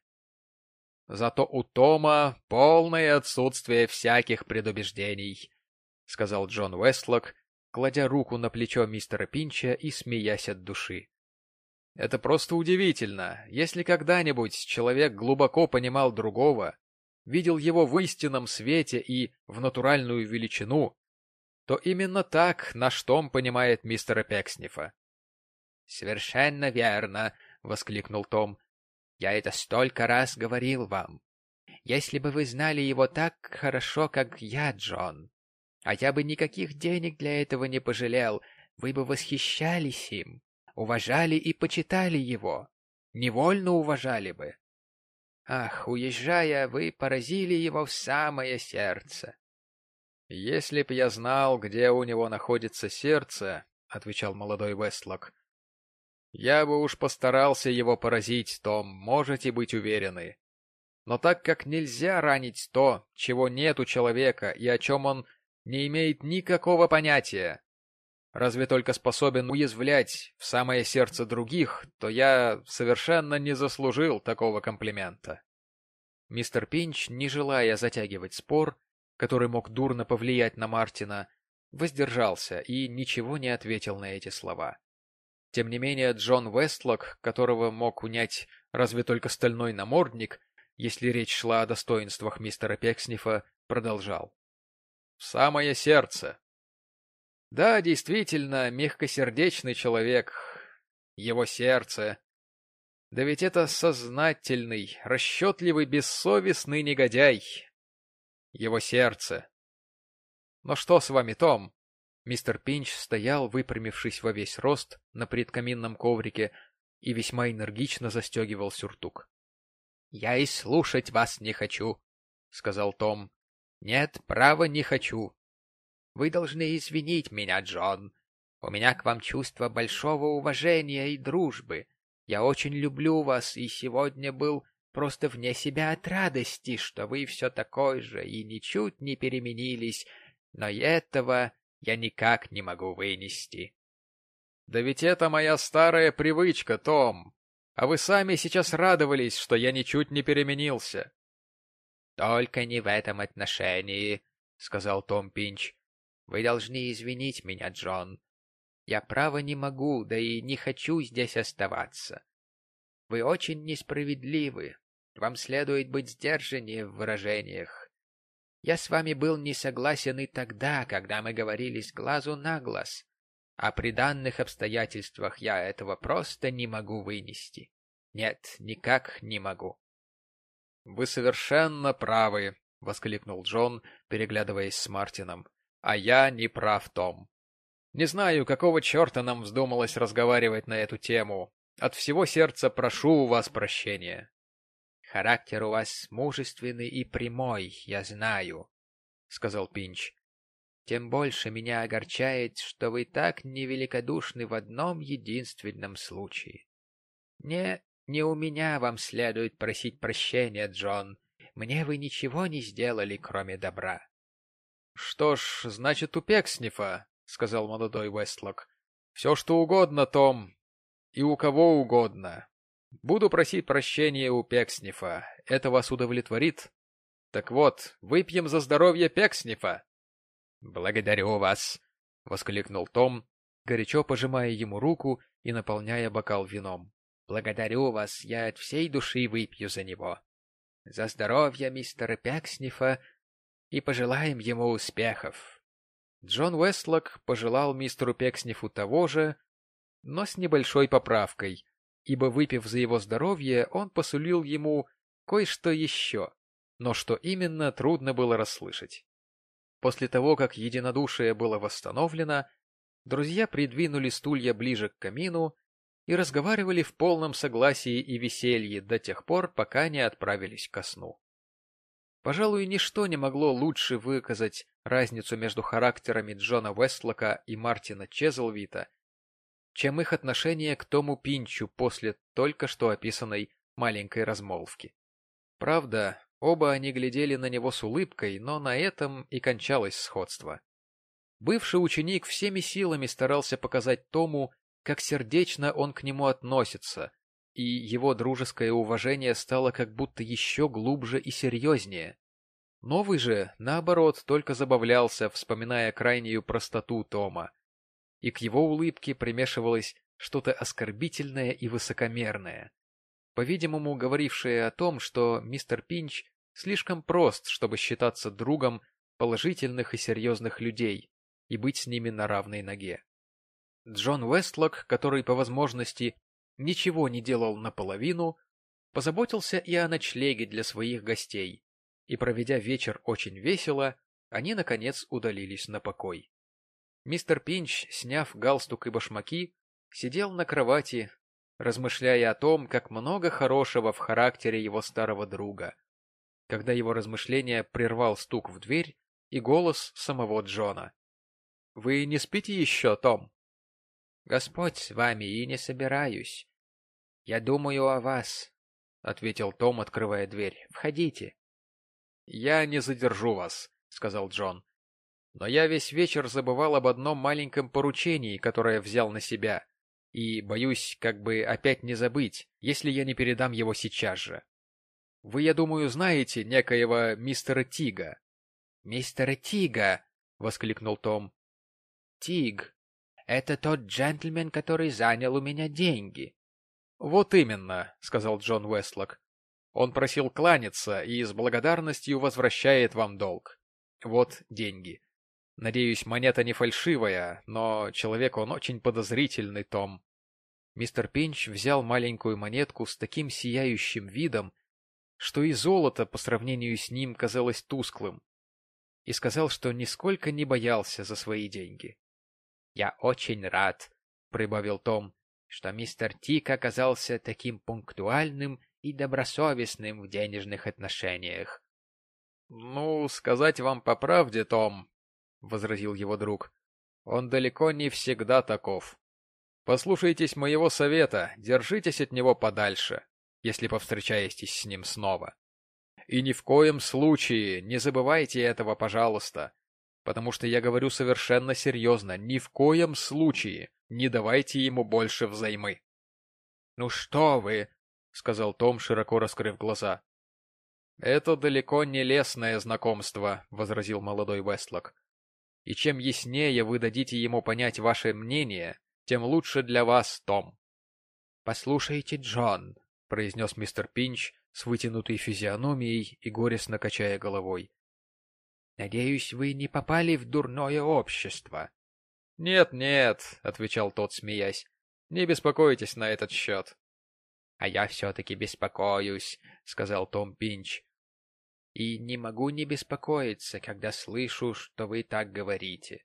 Зато у Тома полное отсутствие всяких предубеждений, — сказал Джон Уэстлок, кладя руку на плечо мистера Пинча и смеясь от души. Это просто удивительно. Если когда-нибудь человек глубоко понимал другого, видел его в истинном свете и в натуральную величину, то именно так наш Том понимает мистера Пекснифа. — Совершенно верно, — воскликнул Том. Я это столько раз говорил вам. Если бы вы знали его так хорошо, как я, Джон, а я бы никаких денег для этого не пожалел, вы бы восхищались им, уважали и почитали его, невольно уважали бы. Ах, уезжая, вы поразили его в самое сердце. — Если б я знал, где у него находится сердце, — отвечал молодой Вестлок, я бы уж постарался его поразить, Том, можете быть уверены. Но так как нельзя ранить то, чего нет у человека и о чем он не имеет никакого понятия, разве только способен уязвлять в самое сердце других, то я совершенно не заслужил такого комплимента. Мистер Пинч, не желая затягивать спор, который мог дурно повлиять на Мартина, воздержался и ничего не ответил на эти слова. Тем не менее, Джон Вестлок, которого мог унять разве только стальной намордник, если речь шла о достоинствах мистера Пекснифа, продолжал. «В самое сердце!» Да, действительно, мягкосердечный человек. Его сердце. Да ведь это сознательный, расчетливый, бессовестный негодяй. Его сердце. Но что с вами, Том? Мистер Пинч стоял, выпрямившись во весь рост на предкаминном коврике и весьма энергично застегивал сюртук. — Я и слушать вас не хочу, — сказал Том. — Нет, право, не хочу. Вы должны извинить меня, Джон. У меня к вам чувство большого уважения и дружбы. Я очень люблю вас и сегодня был просто вне себя от радости, что вы все такой же и ничуть не переменились, но этого я никак не могу вынести. — Да ведь это моя старая привычка, Том. А вы сами сейчас радовались, что я ничуть не переменился. — Только не в этом отношении, — сказал Том Пинч. — Вы должны извинить меня, Джон. Я право не могу, да и не хочу здесь оставаться. Вы очень несправедливы. Вам следует быть сдержаннее в выражениях. Я с вами был не согласен и тогда, когда мы говорили с глазу на глаз. А при данных обстоятельствах я этого просто не могу вынести. Нет, никак не могу. — Вы совершенно правы, — воскликнул Джон, переглядываясь с Мартином. — А я не прав, Том. Не знаю, какого черта нам вздумалось разговаривать на эту тему. От всего сердца прошу у вас прощения. — Характер у вас мужественный и прямой, я знаю, — сказал Пинч. — Тем больше меня огорчает, что вы так невеликодушны в одном единственном случае. Не, не у меня вам следует просить прощения, Джон. Мне вы ничего не сделали, кроме добра. — Что ж, значит, у Пекснифа, — сказал молодой Вестлок. — Все, что угодно, Том, и у кого угодно. Буду просить прощения у Пекснифа. Это вас удовлетворит? Так вот, выпьем за здоровье Пекснифа. — Благодарю вас, — воскликнул Том, горячо пожимая ему руку и наполняя бокал вином. — Благодарю вас, я от всей души выпью за него. За здоровье мистера Пекснифа и пожелаем ему успехов. Джон Уэстлок пожелал мистеру Пекснифу того же, но с небольшой поправкой, ибо, выпив за его здоровье, он посулил ему кое-что еще, но что именно, трудно было расслышать. После того, как единодушие было восстановлено, друзья придвинули стулья ближе к камину и разговаривали в полном согласии и веселье до тех пор, пока не отправились ко сну. Пожалуй, ничто не могло лучше выказать разницу между характерами Джона Вестлока и Мартина Чезлвита, чем их отношение к Тому Пинчу после только что описанной маленькой размолвки. Правда, оба они глядели на него с улыбкой, но на этом и кончалось сходство. Бывший ученик всеми силами старался показать Тому, как сердечно он к нему относится, и его дружеское уважение стало как будто еще глубже и серьезнее. Новый же, наоборот, только забавлялся, вспоминая крайнюю простоту Тома, и к его улыбке примешивалось что-то оскорбительное и высокомерное, по-видимому, говорившее о том, что мистер Пинч слишком прост, чтобы считаться другом положительных и серьезных людей и быть с ними на равной ноге. Джон Вестлок, который по возможности ничего не делал наполовину, позаботился и о ночлеге для своих гостей, и, проведя вечер очень весело, они, наконец, удалились на покой. Мистер Пинч, сняв галстук и башмаки, сидел на кровати, размышляя о том, как много хорошего в характере его старого друга, когда его размышления прервал стук в дверь и голос самого Джона. — Вы не спите еще, Том? — Господь с вами и не собираюсь. Я думаю о вас, — ответил Том, открывая дверь. — Входите. — Я не задержу вас, — сказал Джон. Но я весь вечер забывал об одном маленьком поручении, которое взял на себя, и боюсь как бы опять не забыть, если я не передам его сейчас же. Вы, я думаю, знаете некоего мистера Тига. — Мистера Тига! — воскликнул Том. — Тиг. Это тот джентльмен, который занял у меня деньги. — Вот именно, — сказал Джон Уэстлок. Он просил кланяться и с благодарностью возвращает вам долг. Вот деньги. Надеюсь, монета не фальшивая, но человек он очень подозрительный, Том. Мистер Пинч взял маленькую монетку с таким сияющим видом, что и золото по сравнению с ним казалось тусклым, и сказал, что нисколько не боялся за свои деньги. — Я очень рад, — прибавил Том, — что мистер Тик оказался таким пунктуальным и добросовестным в денежных отношениях. — Ну, сказать вам по правде, Том, — возразил его друг. — Он далеко не всегда таков. Послушайтесь моего совета, держитесь от него подальше. если повстречаетесь с ним снова. И ни в коем случае не забывайте этого, пожалуйста, потому что я говорю совершенно серьезно, ни в коем случае не давайте ему больше взаймы. — Ну что вы, — сказал Том, широко раскрыв глаза. — Это далеко не лесное знакомство, — возразил молодой Вестлок. — И чем яснее вы дадите ему понять ваше мнение, тем лучше для вас, Том. — Послушайте, Джон, — произнес мистер Пинч с вытянутой физиономией и горестно качая головой. — Надеюсь, вы не попали в дурное общество. «Нет, — Нет-нет, — отвечал тот, смеясь, — не беспокойтесь на этот счет. — А я все-таки беспокоюсь, — сказал Том Пинч. — И не могу не беспокоиться, когда слышу, что вы так говорите.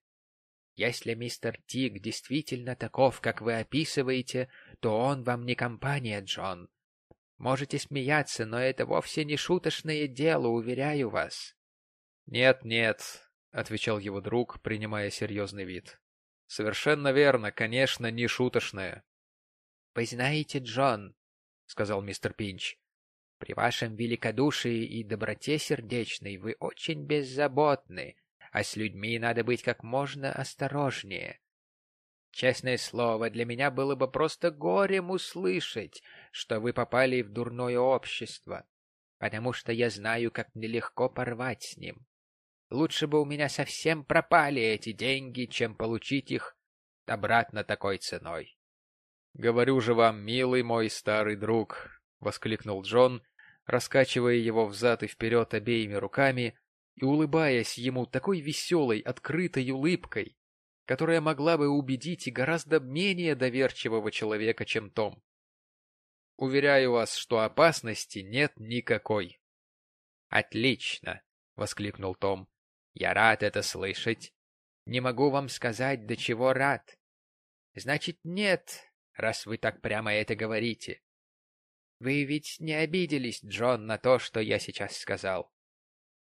Если мистер Тиг действительно таков, как вы описываете, то он вам не компания, Джон. Можете смеяться, но это вовсе не шуточное дело, уверяю вас. «Нет, — Нет-нет, — отвечал его друг, принимая серьезный вид. — Совершенно верно, конечно, не шуточное. — Вы знаете, Джон, — сказал мистер Пинч, — при вашем великодушии и доброте сердечной вы очень беззаботны, а с людьми надо быть как можно осторожнее. Честное слово, для меня было бы просто горем услышать, что вы попали в дурное общество, потому что я знаю, как нелегко порвать с ним. Лучше бы у меня совсем пропали эти деньги, чем получить их обратно такой ценой. — Говорю же вам, милый мой старый друг, — воскликнул Джон, раскачивая его взад и вперед обеими руками и улыбаясь ему такой веселой, открытой улыбкой, которая могла бы убедить и гораздо менее доверчивого человека, чем Том. Уверяю вас, что опасности нет никакой. — Отлично! — воскликнул Том. — Я рад это слышать. Не могу вам сказать, до чего рад. Значит, нет, раз вы так прямо это говорите. Вы ведь не обиделись, Джон, на то, что я сейчас сказал?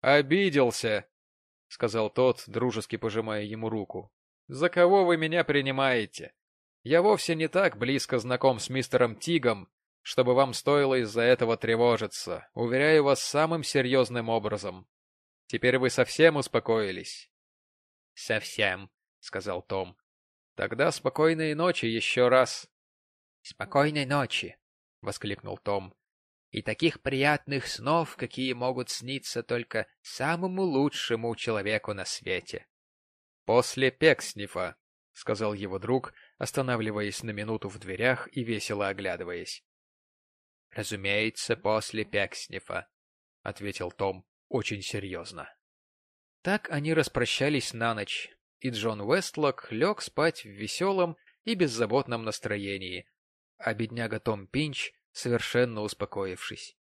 «Обиделся», — сказал тот, дружески пожимая ему руку. «За кого вы меня принимаете? Я вовсе не так близко знаком с мистером Тигом, чтобы вам стоило из-за этого тревожиться, уверяю вас самым серьезным образом. Теперь вы совсем успокоились?» «Совсем», — сказал Том. «Тогда спокойной ночи еще раз». «Спокойной ночи», — воскликнул Том и таких приятных снов, какие могут сниться только самому лучшему человеку на свете. — После Пекснифа, — сказал его друг, останавливаясь на минуту в дверях и весело оглядываясь. — Разумеется, после Пекснифа, — ответил Том очень серьезно. Так они распрощались на ночь, и Джон Уэстлок лег спать в веселом и беззаботном настроении, а бедняга Том Пинч совершенно успокоившись.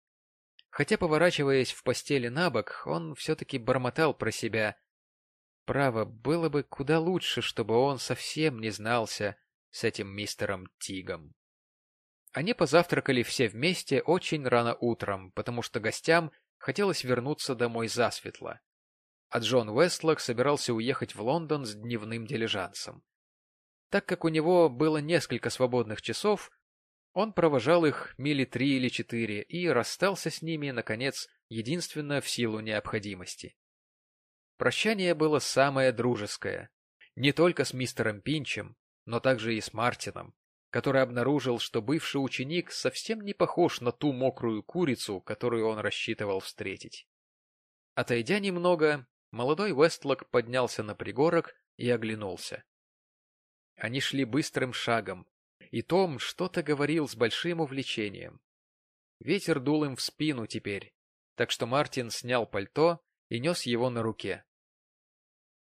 Хотя, поворачиваясь в постели на бок, он все-таки бормотал про себя. Право, было бы куда лучше, чтобы он совсем не знался с этим мистером Тигом. Они позавтракали все вместе очень рано утром, потому что гостям хотелось вернуться домой засветло. А Джон Уэстлок собирался уехать в Лондон с дневным дилижансом. Так как у него было несколько свободных часов, он провожал их мили три или четыре и расстался с ними, наконец, единственно в силу необходимости. Прощание было самое дружеское, не только с мистером Пинчем, но также и с Мартином, который обнаружил, что бывший ученик совсем не похож на ту мокрую курицу, которую он рассчитывал встретить. Отойдя немного, молодой Вестлок поднялся на пригорок и оглянулся. Они шли быстрым шагом, и Том что-то говорил с большим увлечением. Ветер дул им в спину теперь, так что Мартин снял пальто и нес его на руке.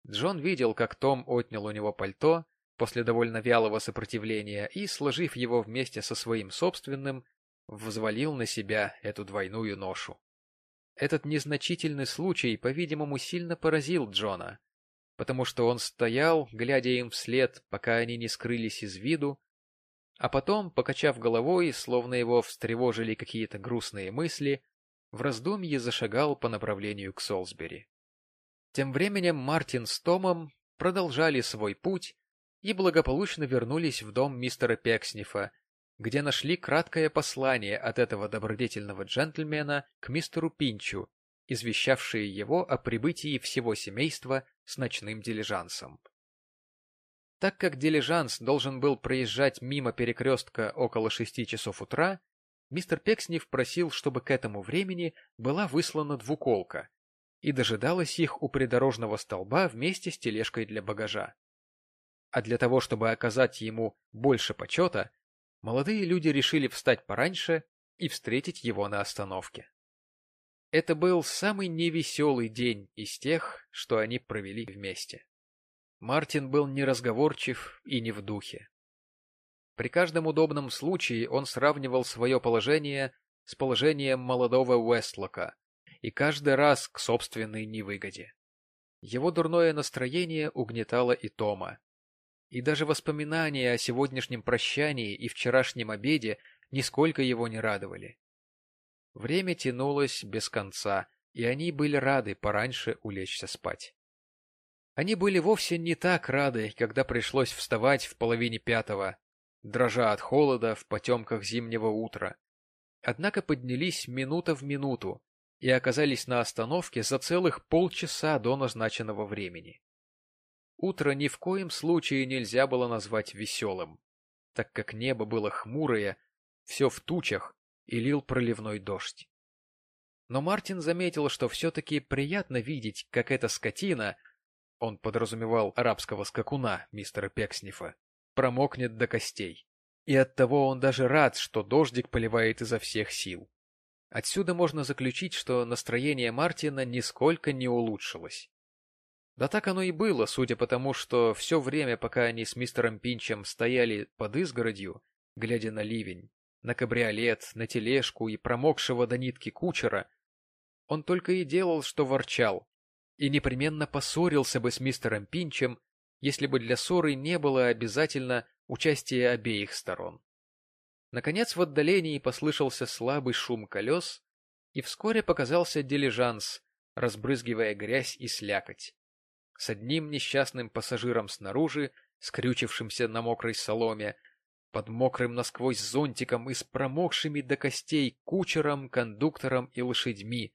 Джон видел, как Том отнял у него пальто после довольно вялого сопротивления и, сложив его вместе со своим собственным, взвалил на себя эту двойную ношу. Этот незначительный случай, по-видимому, сильно поразил Джона, потому что он стоял, глядя им вслед, пока они не скрылись из виду, а потом, покачав головой, словно его встревожили какие-то грустные мысли, в раздумье зашагал по направлению к Солсбери. Тем временем Мартин с Томом продолжали свой путь и благополучно вернулись в дом мистера Пекснифа, где нашли краткое послание от этого добродетельного джентльмена к мистеру Пинчу, извещавшее его о прибытии всего семейства с ночным дилижансом. Так как дилижанс должен был проезжать мимо перекрестка около шести часов утра, мистер Пекснев просил, чтобы к этому времени была выслана двуколка, и дожидалась их у придорожного столба вместе с тележкой для багажа. А для того, чтобы оказать ему больше почета, молодые люди решили встать пораньше и встретить его на остановке. Это был самый невеселый день из тех, что они провели вместе. Мартин был неразговорчив и не в духе. При каждом удобном случае он сравнивал свое положение с положением молодого Уэстлока, и каждый раз к собственной невыгоде. Его дурное настроение угнетало и Тома. И даже воспоминания о сегодняшнем прощании и вчерашнем обеде нисколько его не радовали. Время тянулось без конца, и они были рады пораньше улечься спать. Они были вовсе не так рады, когда пришлось вставать в половине пятого, дрожа от холода в потемках зимнего утра. Однако поднялись минута в минуту и оказались на остановке за целых полчаса до назначенного времени. Утро ни в коем случае нельзя было назвать веселым, так как небо было хмурое, все в тучах, и лил проливной дождь. Но Мартин заметил, что все-таки приятно видеть, как эта скотина, он подразумевал арабского скакуна, мистера Пекснифа, промокнет до костей. И оттого он даже рад, что дождик поливает изо всех сил. Отсюда можно заключить, что настроение Мартина нисколько не улучшилось. Да так оно и было, судя по тому, что все время, пока они с мистером Пинчем стояли под изгородью, глядя на ливень, на кабриолет, на тележку и промокшего до нитки кучера, он только и делал, что ворчал, и непременно поссорился бы с мистером Пинчем, если бы для ссоры не было обязательно участия обеих сторон. Наконец в отдалении послышался слабый шум колес, и вскоре показался дилижанс, разбрызгивая грязь и слякоть. С одним несчастным пассажиром снаружи, скрючившимся на мокрой соломе, под мокрым насквозь зонтиком и с промокшими до костей кучером, кондуктором и лошадьми,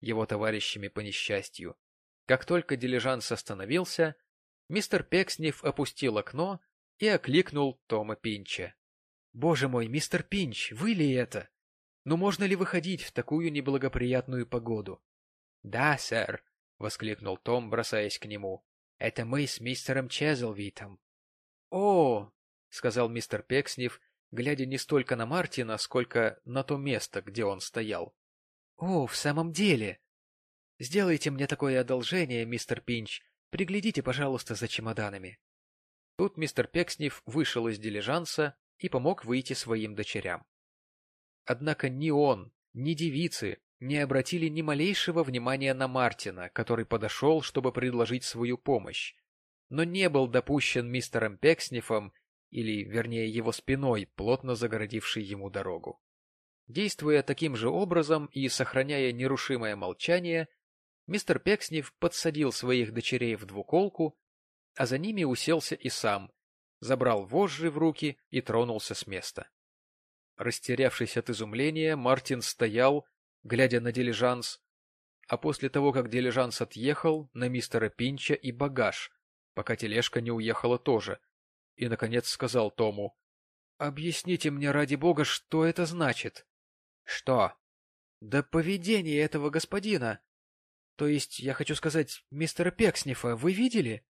его товарищами по несчастью. Как только дилижанс остановился, мистер Пекснев опустил окно и окликнул Тома Пинча. — Боже мой, мистер Пинч, вы ли это? Ну можно ли выходить в такую неблагоприятную погоду? — Да, сэр, — воскликнул Том, бросаясь к нему. — Это мы с мистером Чезлвитом. — О, — сказал мистер Пекснев, глядя не столько на Мартина, сколько на то место, где он стоял. — О, в самом деле! Сделайте мне такое одолжение, мистер Пинч, приглядите, пожалуйста, за чемоданами. Тут мистер Пекснев вышел из дилижанса и помог выйти своим дочерям. Однако ни он, ни девицы не обратили ни малейшего внимания на Мартина, который подошел, чтобы предложить свою помощь, но не был допущен мистером Пекснифом или, вернее, его спиной, плотно загородившей ему дорогу. Действуя таким же образом и сохраняя нерушимое молчание, мистер Пекснев подсадил своих дочерей в двуколку, а за ними уселся и сам, забрал вожжи в руки и тронулся с места. Растерявшись от изумления, Мартин стоял, глядя на дилижанс, а после того, как дилижанс отъехал, на мистера Пинча и багаж, пока тележка не уехала тоже, и, наконец, сказал Тому, «Объясните мне, ради бога, что это значит?» «Что?» «Да поведение этого господина. То есть, я хочу сказать, мистера Пекснифа вы видели?»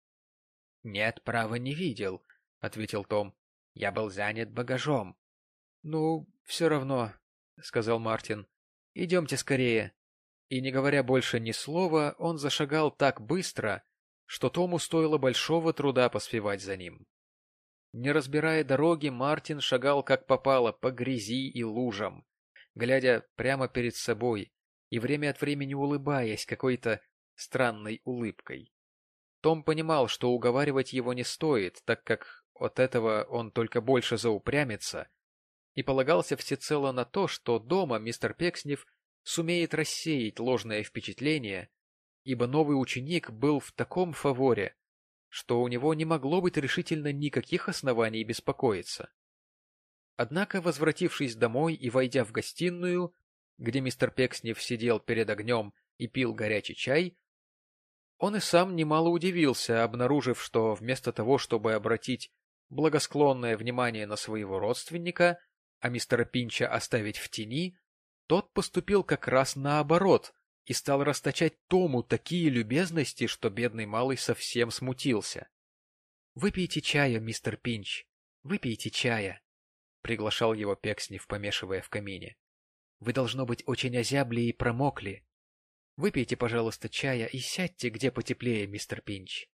«Нет, право, не видел», — ответил Том. «Я был занят багажом». «Ну, все равно», — сказал Мартин. «Идемте скорее». И, не говоря больше ни слова, он зашагал так быстро, что Тому стоило большого труда поспевать за ним. Не разбирая дороги, Мартин шагал как попало по грязи и лужам, глядя прямо перед собой и время от времени улыбаясь какой-то странной улыбкой. Том понимал, что уговаривать его не стоит, так как от этого он только больше заупрямится, и полагался всецело на то, что дома мистер Пекснев сумеет рассеять ложное впечатление, ибо новый ученик был в таком фаворе, что у него не могло быть решительно никаких оснований беспокоиться. Однако, возвратившись домой и войдя в гостиную, где мистер Пекснев сидел перед огнем и пил горячий чай, он и сам немало удивился, обнаружив, что вместо того, чтобы обратить благосклонное внимание на своего родственника, а мистера Пинча оставить в тени, тот поступил как раз наоборот и стал расточать Тому такие любезности, что бедный малый совсем смутился. — Выпейте чая, мистер Пинч, выпейте чая, — приглашал его Пекснев, помешивая в камине. — Вы, должно быть, очень озябли и промокли. Выпейте, пожалуйста, чая и сядьте где потеплее, мистер Пинч.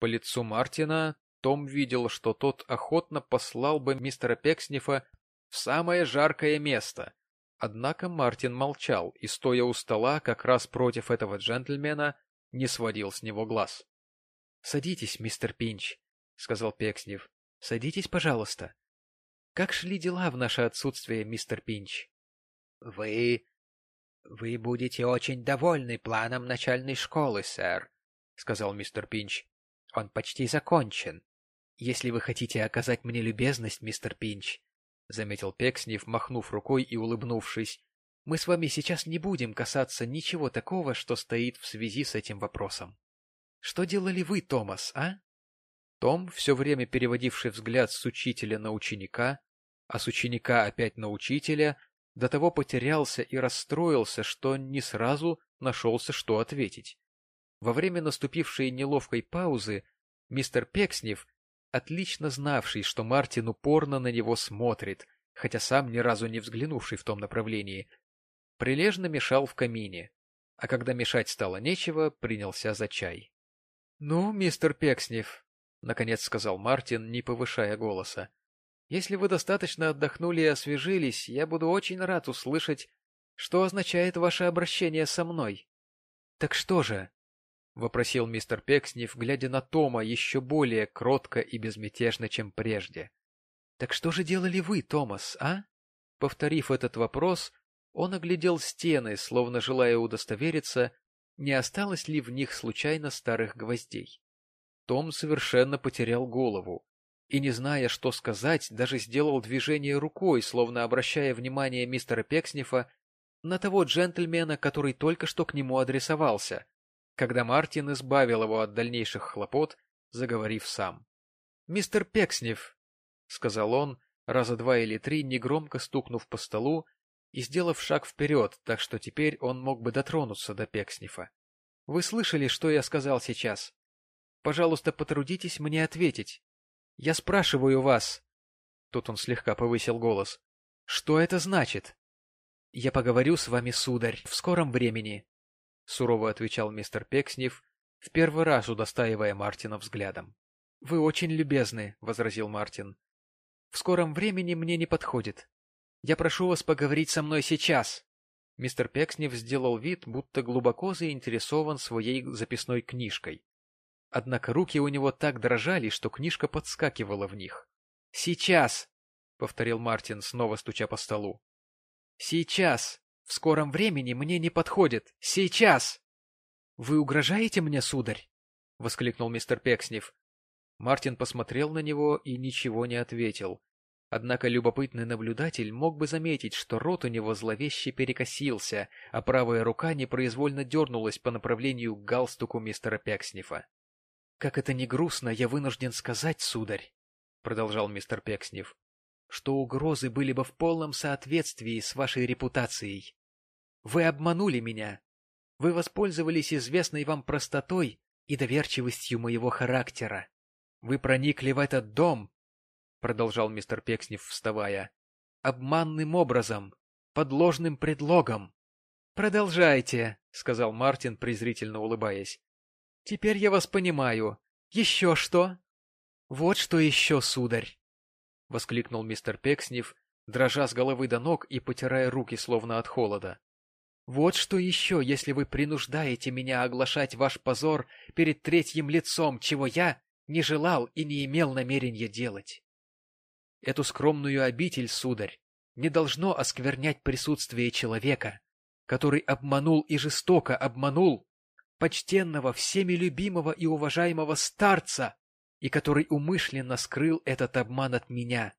По лицу Мартина том видел, что тот охотно послал бы мистера Пекснифа в самое жаркое место. Однако Мартин молчал и, стоя у стола как раз против этого джентльмена, не сводил с него глаз. — Садитесь, мистер Пинч, — сказал Пекснев. — Садитесь, пожалуйста. — Как шли дела в наше отсутствие, мистер Пинч? — Вы — Вы будете очень довольны планом начальной школы, сэр, — сказал мистер Пинч. — Он почти закончен. — Если вы хотите оказать мне любезность, мистер Пинч, — заметил Пекснев, махнув рукой и улыбнувшись, — мы с вами сейчас не будем касаться ничего такого, что стоит в связи с этим вопросом. Что делали вы, Томас, а? Том, все время переводивший взгляд с учителя на ученика, а с ученика опять на учителя, до того потерялся и расстроился, что не сразу нашелся, что ответить. Во время наступившей неловкой паузы мистер Пекснев, отлично знавший, что Мартин упорно на него смотрит, хотя сам ни разу не взглянувший в том направлении, прилежно мешал в камине, а когда мешать стало нечего, принялся за чай. — Ну, мистер Пекснев, — наконец сказал Мартин, не повышая голоса, если вы достаточно отдохнули и освежились, я буду очень рад услышать, что означает ваше обращение со мной. — Так что же? — вопросил мистер Пекснев, глядя на Тома еще более кротко и безмятежно, чем прежде. — Так что же делали вы, Томас, а? Повторив этот вопрос, он оглядел стены, словно желая удостовериться, не осталось ли в них случайно старых гвоздей. Том совершенно потерял голову и, не зная, что сказать, даже сделал движение рукой, словно обращая внимание мистера Пекснифа на того джентльмена, который только что к нему адресовался, когда Мартин избавил его от дальнейших хлопот, заговорив сам. — Мистер Пекснев, — сказал он, раза два или три, негромко стукнув по столу и сделав шаг вперед, так что теперь он мог бы дотронуться до Пекснифа. — Вы слышали, что я сказал сейчас? Пожалуйста, потрудитесь мне ответить. Я спрашиваю вас. Тут он слегка повысил голос. Что это значит? Я поговорю с вами, сударь, в скором времени, сурово отвечал мистер Пекснев, в первый раз удостаивая Мартина взглядом. Вы очень любезны, возразил Мартин. В скором времени мне не подходит. Я прошу вас поговорить со мной сейчас. Мистер Пекснев сделал вид, будто глубоко заинтересован своей записной книжкой. Однако руки у него так дрожали, что книжка подскакивала в них. «Сейчас!» — повторил Мартин, снова стуча по столу. «Сейчас! В скором времени мне не подходит! Сейчас!» «Вы угрожаете мне, сударь?» — воскликнул мистер Пекснев. Мартин посмотрел на него и ничего не ответил. Однако любопытный наблюдатель мог бы заметить, что рот у него зловеще перекосился, а правая рука непроизвольно дернулась по направлению к галстуку мистера Пекснифа. Как это не грустно, я вынужден сказать, сударь, — продолжал мистер Пекснев, — что угрозы были бы в полном соответствии с вашей репутацией. Вы обманули меня. Вы воспользовались известной вам простотой и доверчивостью моего характера. Вы проникли в этот дом, — продолжал мистер Пекснев, вставая, — обманным образом, под ложным предлогом. — Продолжайте, — сказал Мартин, презрительно улыбаясь. Теперь я вас понимаю. Еще что? — Вот что еще, сударь! — воскликнул мистер Пекснев, дрожа с головы до ног и потирая руки, словно от холода. — Вот что еще, если вы принуждаете меня оглашать ваш позор перед третьим лицом, чего я не желал и не имел намерения делать. Эту скромную обитель, сударь, не должно осквернять присутствие человека, который обманул и жестоко обманул почтенного, всеми любимого и уважаемого старца, и который умышленно скрыл этот обман от меня,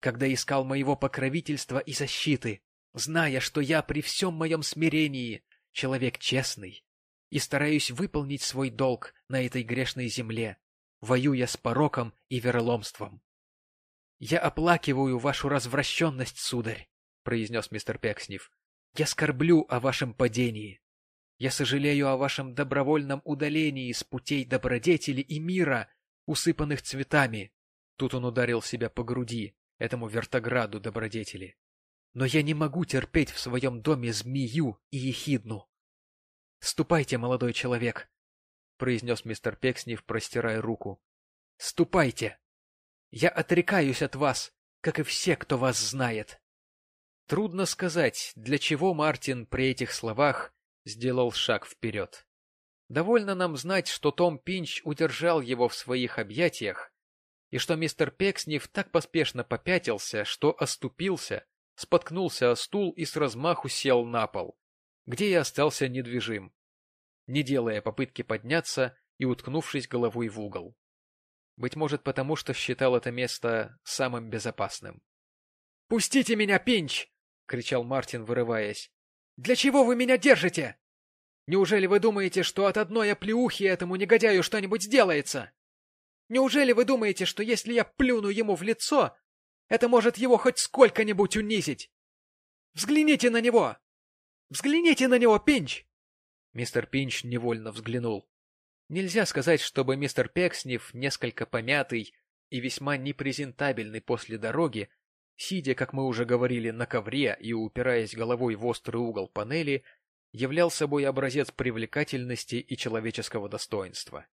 когда искал моего покровительства и защиты, зная, что я при всем моем смирении человек честный и стараюсь выполнить свой долг на этой грешной земле, воюя с пороком и вероломством. «Я оплакиваю вашу развращенность, сударь», — произнес мистер Пекснев. «Я скорблю о вашем падении. Я сожалею о вашем добровольном удалении с путей добродетели и мира, усыпанных цветами». Тут он ударил себя по груди, этому вертограду добродетели. «Но я не могу терпеть в своем доме змею и ехидну. Ступайте, молодой человек, — произнес мистер Пекснев, простирая руку. — Ступайте! Я отрекаюсь от вас, как и все, кто вас знает. Трудно сказать, для чего Мартин при этих словах сделал шаг вперед. Довольно нам знать, что Том Пинч удержал его в своих объятиях, и что мистер Пекснев так поспешно попятился, что оступился, споткнулся о стул и с размаху сел на пол, где и остался недвижим, не делая попытки подняться и уткнувшись головой в угол. Быть может, потому что считал это место самым безопасным. — Пустите меня, Пинч! — кричал Мартин, вырываясь. — Для чего вы меня держите? Неужели вы думаете, что от одной оплеухи этому негодяю что-нибудь сделается? Неужели вы думаете, что если я плюну ему в лицо, это может его хоть сколько-нибудь унизить? Взгляните на него! Взгляните на него, Пинч! Мистер Пинч невольно взглянул. Нельзя сказать, чтобы мистер Пекснев, несколько помятый и весьма непрезентабельный после дороги, сидя, как мы уже говорили, на ковре и упираясь головой в острый угол панели, являл собой образец привлекательности и человеческого достоинства.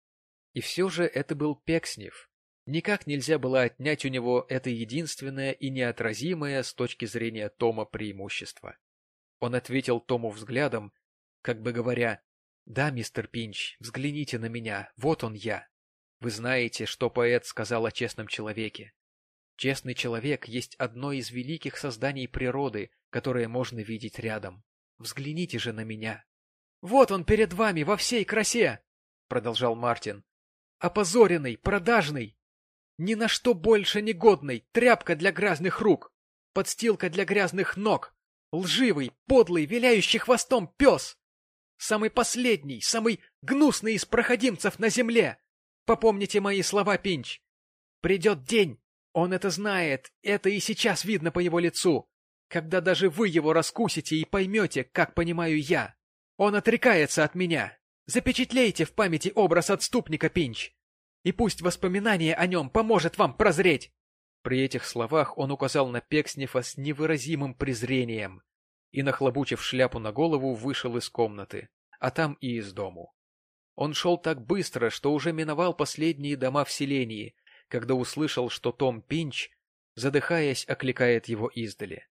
И все же это был Пекснев. Никак нельзя было отнять у него это единственное и неотразимое с точки зрения Тома преимущество. Он ответил Тому взглядом, как бы говоря, да, мистер Пинч, взгляните на меня, вот он я. Вы знаете, что поэт сказал о честном человеке. Честный человек есть одно из великих созданий природы, которое можно видеть рядом. Взгляните же на меня. Вот он перед вами во всей красе, продолжал Мартин. Опозоренный, продажный, ни на что больше не годный, тряпка для грязных рук, подстилка для грязных ног, лживый, подлый, виляющий хвостом пес. Самый последний, самый гнусный из проходимцев на земле. Попомните мои слова, Пинч. Придет день, он это знает, это и сейчас видно по его лицу, когда даже вы его раскусите и поймете, как понимаю я. Он отрекается от меня. Запечатлейте в памяти образ отступника, Пинч. И пусть воспоминание о нем поможет вам прозреть. При этих словах он указал на Пекснифа с невыразимым презрением, и, нахлобучив шляпу на голову, вышел из комнаты, а там и из дому. Он шел так быстро, что уже миновал последние дома в селении, когда услышал, что Том Пинч, задыхаясь, окликает его издали. —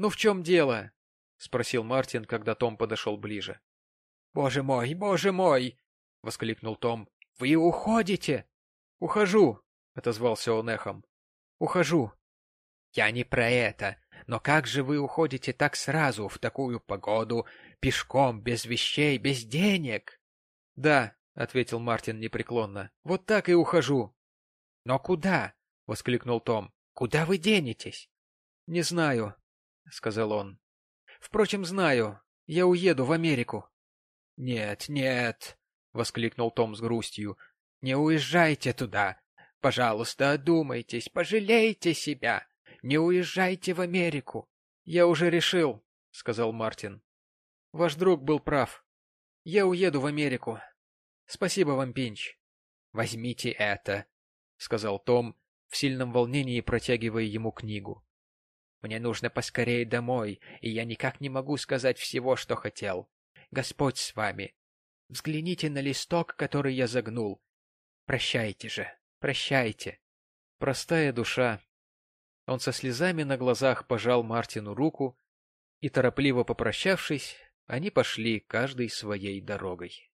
Ну в чем дело? — спросил Мартин, когда Том подошел ближе. — Боже мой, боже мой! — воскликнул Том. — Вы уходите? — Ухожу, — отозвался он эхом. — Ухожу. — Я не про это. Но как же вы уходите так сразу, в такую погоду, пешком, без вещей, без денег? — Да, — ответил Мартин непреклонно, — вот так и ухожу. — Но куда? — воскликнул Том. — Куда вы денетесь? — Не знаю, — сказал он. — Впрочем, знаю. Я уеду в Америку. — Нет, нет, — воскликнул Том с грустью. — Не уезжайте туда. Пожалуйста, одумайтесь, пожалейте себя. Не уезжайте в Америку. Я уже решил, сказал Мартин. Ваш друг был прав. Я уеду в Америку. Спасибо вам, Пинч. Возьмите это, сказал Том, в сильном волнении протягивая ему книгу. Мне нужно поскорее домой, и я никак не могу сказать всего, что хотел. Господь с вами. Взгляните на листок, который я загнул. Прощайте же, прощайте. Простая душа, он со слезами на глазах пожал Мартину руку, и, торопливо попрощавшись, они пошли каждой своей дорогой.